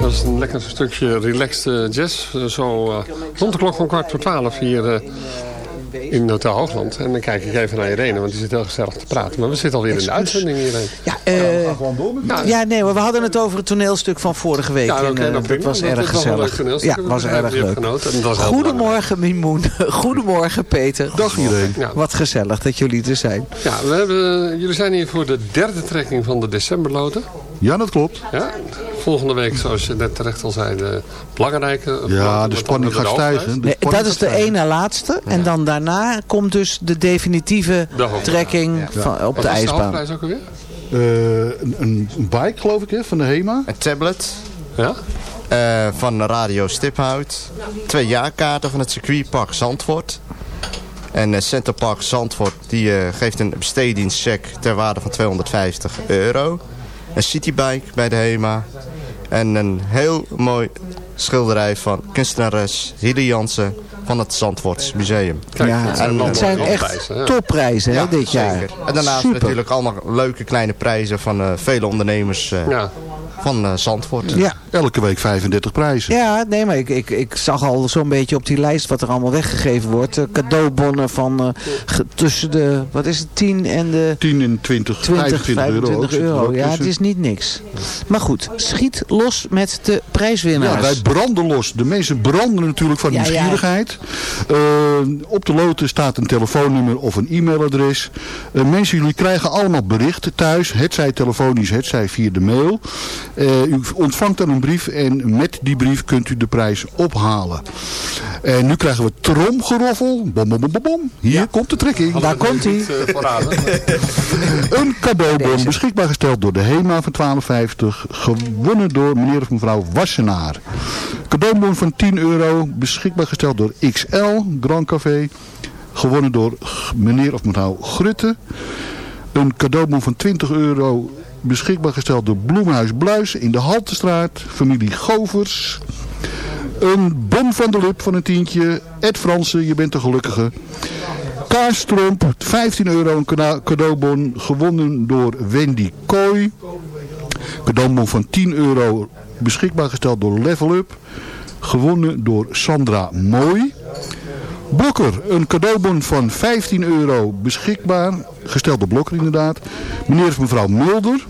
Dat is een lekker stukje relaxed eh, jazz. zo eh, rond de klok van kwart voor twaalf hier eh, in Hotel Hoogland. En dan kijk ik even naar Irene, want die zit heel gezellig te praten. Maar we zitten alweer in de uitzending, Irene. Ja, eh, ja, nee, maar we hadden het over het toneelstuk van vorige week. Ja, en, eh, nou, dat was erg gezellig. Ja, was erg leuk. Goedemorgen, Mimoen. Goedemorgen, Peter. Dag iedereen. Ja. Wat gezellig dat jullie er zijn. Ja, we hebben, jullie zijn hier voor de derde trekking van de decemberloten. Ja, dat klopt. Ja, volgende week, zoals je net terecht al zei, de belangrijke... Ja, de spanning gaat stijgen. De Nee, dat is de ene laatste. En dan daarna komt dus de definitieve De trekking Ja. van, op Wat de was de ijsbaan. hoofdprijs ook alweer? Eh, een, een bike, geloof ik, hè, van de HEMA. Een tablet. Ja? Eh, van Radio Stiphout. Twee jaarkaarten van het circuitpark Zandvoort. En eh Centerpark Zandvoort die, eh, geeft een bestedienstcheck ter waarde van 250 euro. Een citybike bij de HEMA. En een heel mooi schilderij van kunstenares Hilly Jansen van het Zandvoorts Museum. Ja, het zijn echt topprijzen Ja, dit jaar. zeker. En daarnaast Super. natuurlijk allemaal leuke kleine prijzen van eh, vele ondernemers. eh, Ja. Van eh, Zandvoort. Ja. Elke week 35 prijzen. Ja, nee, maar ik, ik, ik zag al zo'n beetje op die lijst wat er allemaal weggegeven wordt. Eh, cadeaubonnen van eh, tussen de, wat is het, 10 en de... 10 en 20, 20, 25 euro. ook 25 zit er euro. Ja, het is niet niks. Maar goed, schiet los met de prijswinnaars. Ja, wij branden los. De mensen branden natuurlijk van Ja, ja. nieuwsgierigheid. Eh, op de loten staat een telefoonnummer of een e-mailadres. Eh, mensen, jullie krijgen allemaal berichten thuis. Het zij telefonisch, het zij via de mail. Eh, u ontvangt dan een brief en met die brief kunt u de prijs ophalen. En nu krijgen we tromgeroffel. Bom, bom, bom, bom, bom. Hier komt de trekking. Daar komt hij. Een cadeaubon beschikbaar gesteld door de HEMA van 12,50. Gewonnen door meneer of mevrouw Wassenaar. Cadeaubon van 10 euro beschikbaar gesteld door XL Grand Café. Gewonnen door meneer of mevrouw Grutte. Een cadeaubon van 20 euro beschikbaar gesteld door Bloemenhuis Bluis in de Haltestraat. Familie Govers. Een bon van de Lip van een tientje. Ed Fransen, je bent de gelukkige. Kaarstromp, 15 euro een cadeaubon, gewonnen door Wendy Kooi. Cadeaubon van 10 euro, beschikbaar gesteld door Level Up. Gewonnen door Sandra Mooi. Blokker, een cadeaubon van 15 euro, beschikbaar, gesteld door Blokker inderdaad. Meneer of mevrouw Mulder.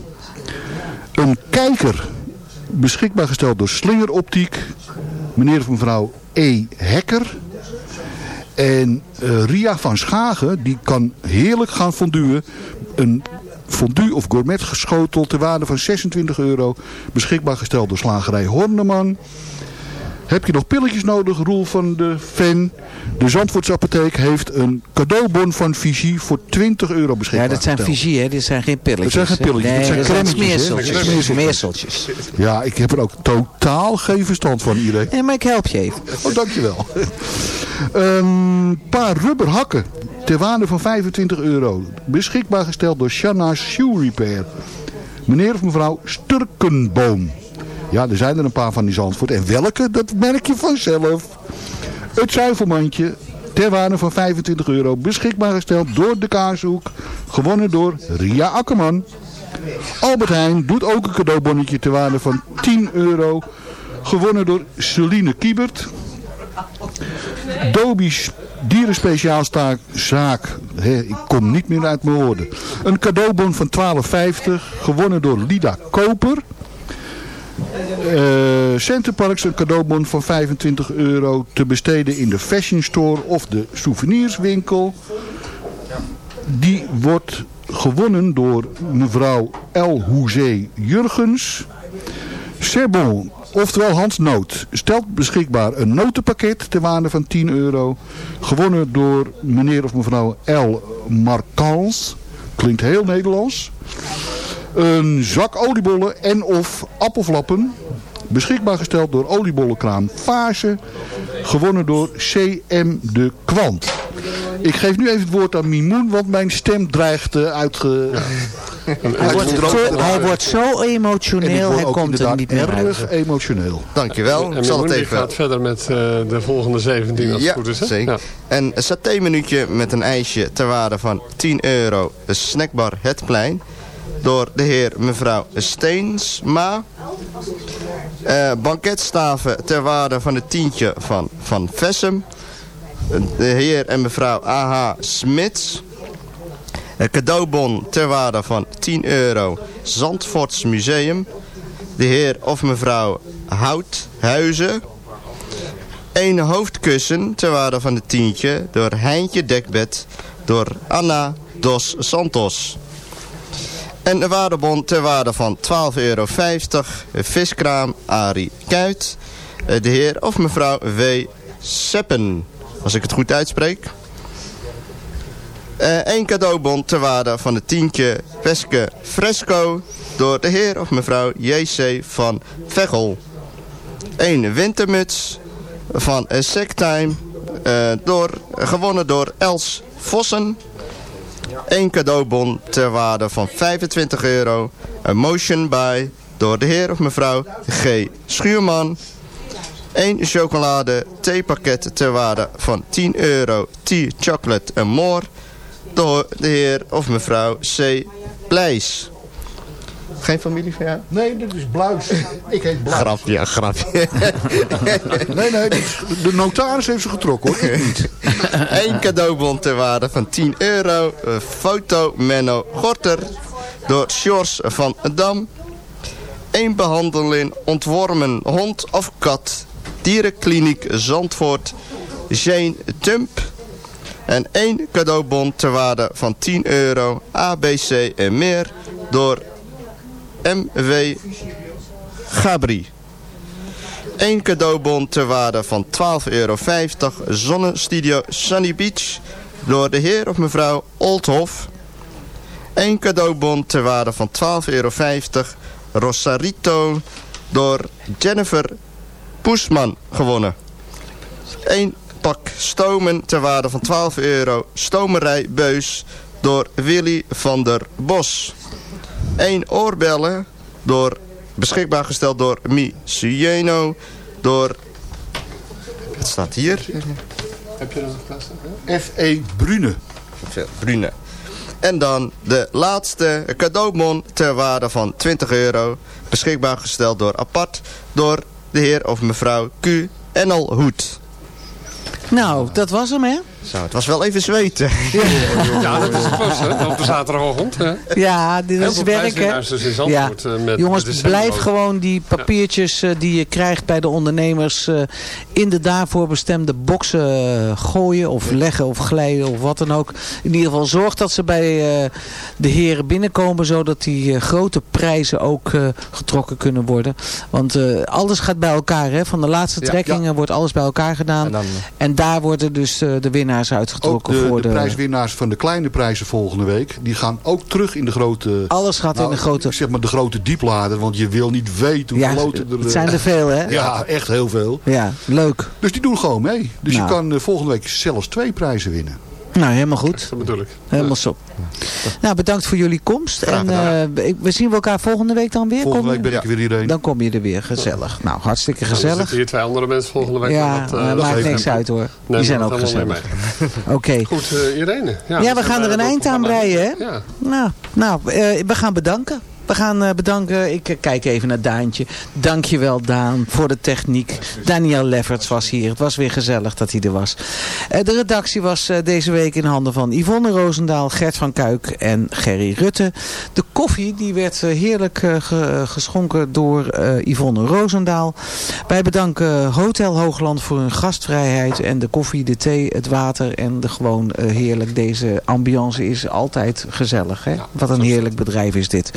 Een kijker, beschikbaar gesteld door Slingeroptiek. Meneer of mevrouw E. Hekker. En eh, Ria van Schagen, die kan heerlijk gaan fonduen. Een fondue of gourmet geschotel ter waarde van 26 euro. Beschikbaar gesteld door slagerij Horneman. Heb je nog pilletjes nodig, Roel van de Ven? De Zandvoortse apotheek heeft een cadeaubon van Vigie voor 20 euro beschikbaar Ja, dat zijn. Vigie, hè? Dit zijn geen pilletjes. Dat zijn geen pilletjes, Nee, dat zijn smeerseltjes. Smeerseltjes. Ja, ik heb er ook totaal geen verstand van, Irene. Nee, maar ik help je even. Oh, dankjewel. Een paar rubberhakken ter waarde van 25 euro. Beschikbaar gesteld door Shanna Shoe Repair. Meneer of mevrouw Sturkenboom. Ja, er zijn er een paar van die Zandvoort. En welke, dat merk je vanzelf. Het zuivelmandje ter waarde van 25 euro. Beschikbaar gesteld door de Kaarshoek. Gewonnen door Ria Akkerman. Albert Heijn doet ook een cadeaubonnetje ter waarde van 10 euro. Gewonnen door Celine Kiebert. Dobi's dierenspeciaalzaak. Hè, ik kom niet meer uit mijn woorden. Een cadeaubon van 12,50. Gewonnen door Lida Koper. Eh Centerparks een cadeaubon van 25 euro te besteden in de Fashion Store of de souvenirswinkel. Die wordt gewonnen door mevrouw El Hoezee Jurgens. Sebon, oftewel Hans Noot, stelt beschikbaar een notenpakket ter waarde van 10 euro. Gewonnen door meneer of mevrouw L. Marcans. Klinkt heel Nederlands. Een zak oliebollen en of appelflappen. Beschikbaar gesteld door oliebollenkraam Fase. Gewonnen door CM de Kwant. Ik geef nu even het woord aan Mimoen, want mijn stem dreigt uh, uitge... Hij wordt, zo, hij wordt zo emotioneel, hij komt er niet meer uit. erg emotioneel. Dankjewel. En Ik zal het even... gaat verder met uh, de volgende 17 als ja, het goed is. Hè? zeker. Ja. Een saté-minuutje met een ijsje ter waarde van 10 euro. Een snackbar Het Plein. Door de heer mevrouw Steensma. Uh, banketstaven ter waarde van het tientje van Van Vessem. De heer en mevrouw A.H. Smits. Een cadeaubon ter waarde van 10 euro. Zandvoorts Museum. De heer of mevrouw Houthuizen. Een hoofdkussen ter waarde van het tientje door Heintje Dekbed. Door Anna Dos Santos. En een waardebon ter waarde van 12,50 euro. Viskraam Arie Kuit. De heer of mevrouw W. Seppen. Als ik het goed uitspreek. Eén uh, cadeaubon ter waarde van het tientje Peske Fresco. Door de heer of mevrouw J.C. van Veghel. Een wintermuts van Sectime. Uh, door, gewonnen door Els Vossen. Een cadeaubon ter waarde van 25 euro. Een motion by door de heer of mevrouw G. Schuurman. Een chocolade theepakket ter waarde van 10 euro. Tea, chocolate en more. Door de heer of mevrouw C. Pleis. Geen familie van jou? Nee, dat is Bluis. Ik heet Bluis. Grapje, ja, grapje. Nee, nee, dit de notaris heeft ze getrokken hoor. Ik niet. Eén cadeaubon ter waarde van 10 euro. Een foto Menno Gorter. Door Sjors van Dam. Eén behandeling ontwormen hond of kat. Dierenkliniek Zandvoort. Jane Tump. En één cadeaubon ter waarde van 10 euro. ABC en meer. Door MW Gabri. Eén cadeaubon ter waarde van 12,50 euro. Zonnestudio Sunny Beach. Door de heer of mevrouw Oldhof. Eén cadeaubon ter waarde van 12,50 euro. Rosarito. Door Jennifer Poesman gewonnen. Eén pak stomen ter waarde van 12 euro. Stomerij Beus. Door Willy van der Bos. Eén oorbellen. Door, beschikbaar gesteld door Mi Suyeno. Door... Wat staat hier? Heb je dat klaarstaan? F.E. Brune. Brune. En dan de laatste cadeaubon ter waarde van 20 euro. Beschikbaar gesteld door apart. Door de heer of mevrouw Q. Enelhoed. Nou, dat was hem, hè? Zo, het was wel even zweten. Ja, dat is het pas, hè? Op de zaterdagochtend, hè? Ja, dit Heel is veel werk, hè? prijswinnaars dus Ja. eh, met Jongens, de blijf gewoon die papiertjes eh, die je krijgt bij de ondernemers... eh, in de daarvoor bestemde boxen eh, gooien of leggen of glijden of wat dan ook. In ieder geval zorg dat ze bij eh, de heren binnenkomen... zodat die grote prijzen ook eh, getrokken kunnen worden. Want eh, alles gaat bij elkaar, hè? Van de laatste Ja, trekkingen wordt alles bij elkaar gedaan. En dan, En daar worden dus eh, de winnaars Uitgetrokken de, voor de de... prijswinnaars van de kleine prijzen volgende week. Die gaan ook terug in de grote... Alles gaat in nou, de grote... Zeg maar de grote dieplader. Want je wil niet weten Ja, hoeveel loten er... het zijn er veel, hè? Ja, echt heel veel. Ja, leuk. Dus die doen gewoon mee. Dus Nou. je kan eh, volgende week zelfs twee prijzen winnen. Nou, helemaal goed. Dat bedoel ik. Helemaal top. Nou, bedankt voor jullie komst. En eh, we zien we elkaar volgende week dan weer. Volgende week ben ik er weer hierheen. Dan kom je er weer. Gezellig. Nou, hartstikke Nou, Er gezellig. zitten hier twee andere mensen volgende week. Ja, dat, eh, eh, dat maakt niks uit hoor. Die zijn ook gezellig. Oké. Goed, eh, Irene. Ja, we we gaan er een eind aan breien, hè? Ja. Nou, nou we gaan bedanken. We gaan eh, bedanken. Ik eh, kijk even naar Daantje. Dankjewel Daan voor de techniek. Daniel Lefferts was hier. Het was weer gezellig dat hij er was. Eh, de redactie was deze week in handen van Yvonne Roosendaal, Gert van Kuik en Gerry Rutte. De koffie die werd heerlijk ge- geschonken door Yvonne Roosendaal. Wij bedanken Hotel Hoogland voor hun gastvrijheid en de koffie, de thee, het water en de gewoon heerlijk. Deze ambiance is altijd gezellig. Hè? Wat een heerlijk bedrijf is dit.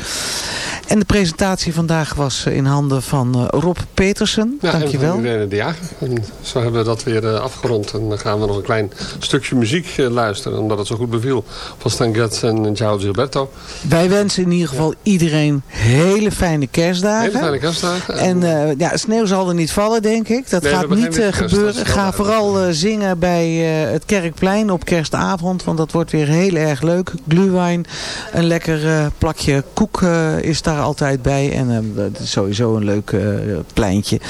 En de presentatie vandaag was eh, in handen van eh, Rob Petersen. Ja, Dankjewel. En Irene de Jager. En zo hebben we dat weer eh, afgerond. En dan gaan we nog een klein stukje muziek luisteren. Omdat het zo goed beviel. Van Stan Getz en Ciao Gilberto. Wij wensen in ieder geval iedereen hele fijne kerstdagen. Hele fijne kerstdagen. En eh, ja, sneeuw zal er niet vallen, denk ik. Dat Nee, gaat niet gebeuren. Ga vooral zingen bij het Kerkplein op kerstavond. Want dat wordt weer heel erg leuk. Glühwein, een lekker plakje koek is daar altijd bij. En eh, dat is sowieso een leuk eh, pleintje.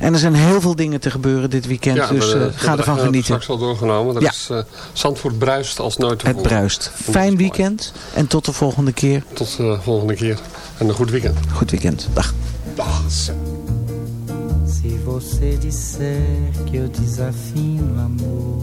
En er zijn heel veel dingen te gebeuren dit weekend. Ja, dus we, eh, we ga hebben ervan dat genieten. straks al doorgenomen. Dat Ja. is eh, Zandvoort bruist als nooit Het tevoren. bruist. Fijn weekend. En tot de volgende keer. Tot de volgende keer. En een goed weekend. Goed weekend. Dag. Se você disser que eu desafino amor,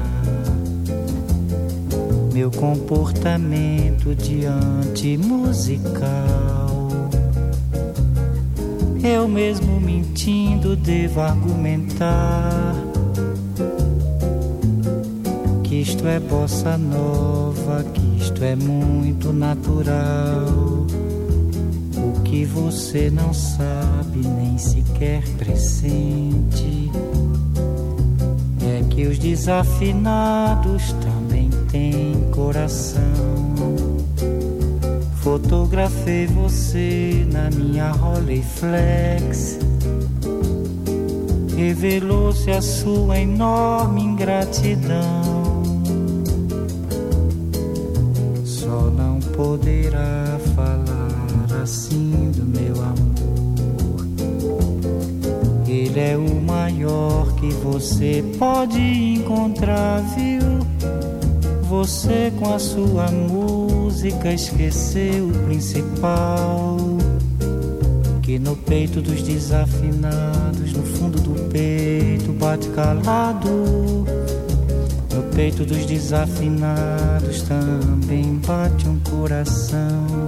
meu comportamento diante musical, eu mesmo mentindo devo argumentar que isto é bossa nova, que isto é muito natural. O que você não sabe nem sequer pressente é que os desafinados também têm coração. Fotografei você na minha Rolleiflex revelou-se a sua enorme ingratidão. Só não poderá falar assim do meu amor. Ele é o maior que você pode encontrar, viu? Você com a sua música esqueceu o principal. Que no peito dos desafinados, no fundo do peito, bate calado. No peito dos desafinados também bate um coração.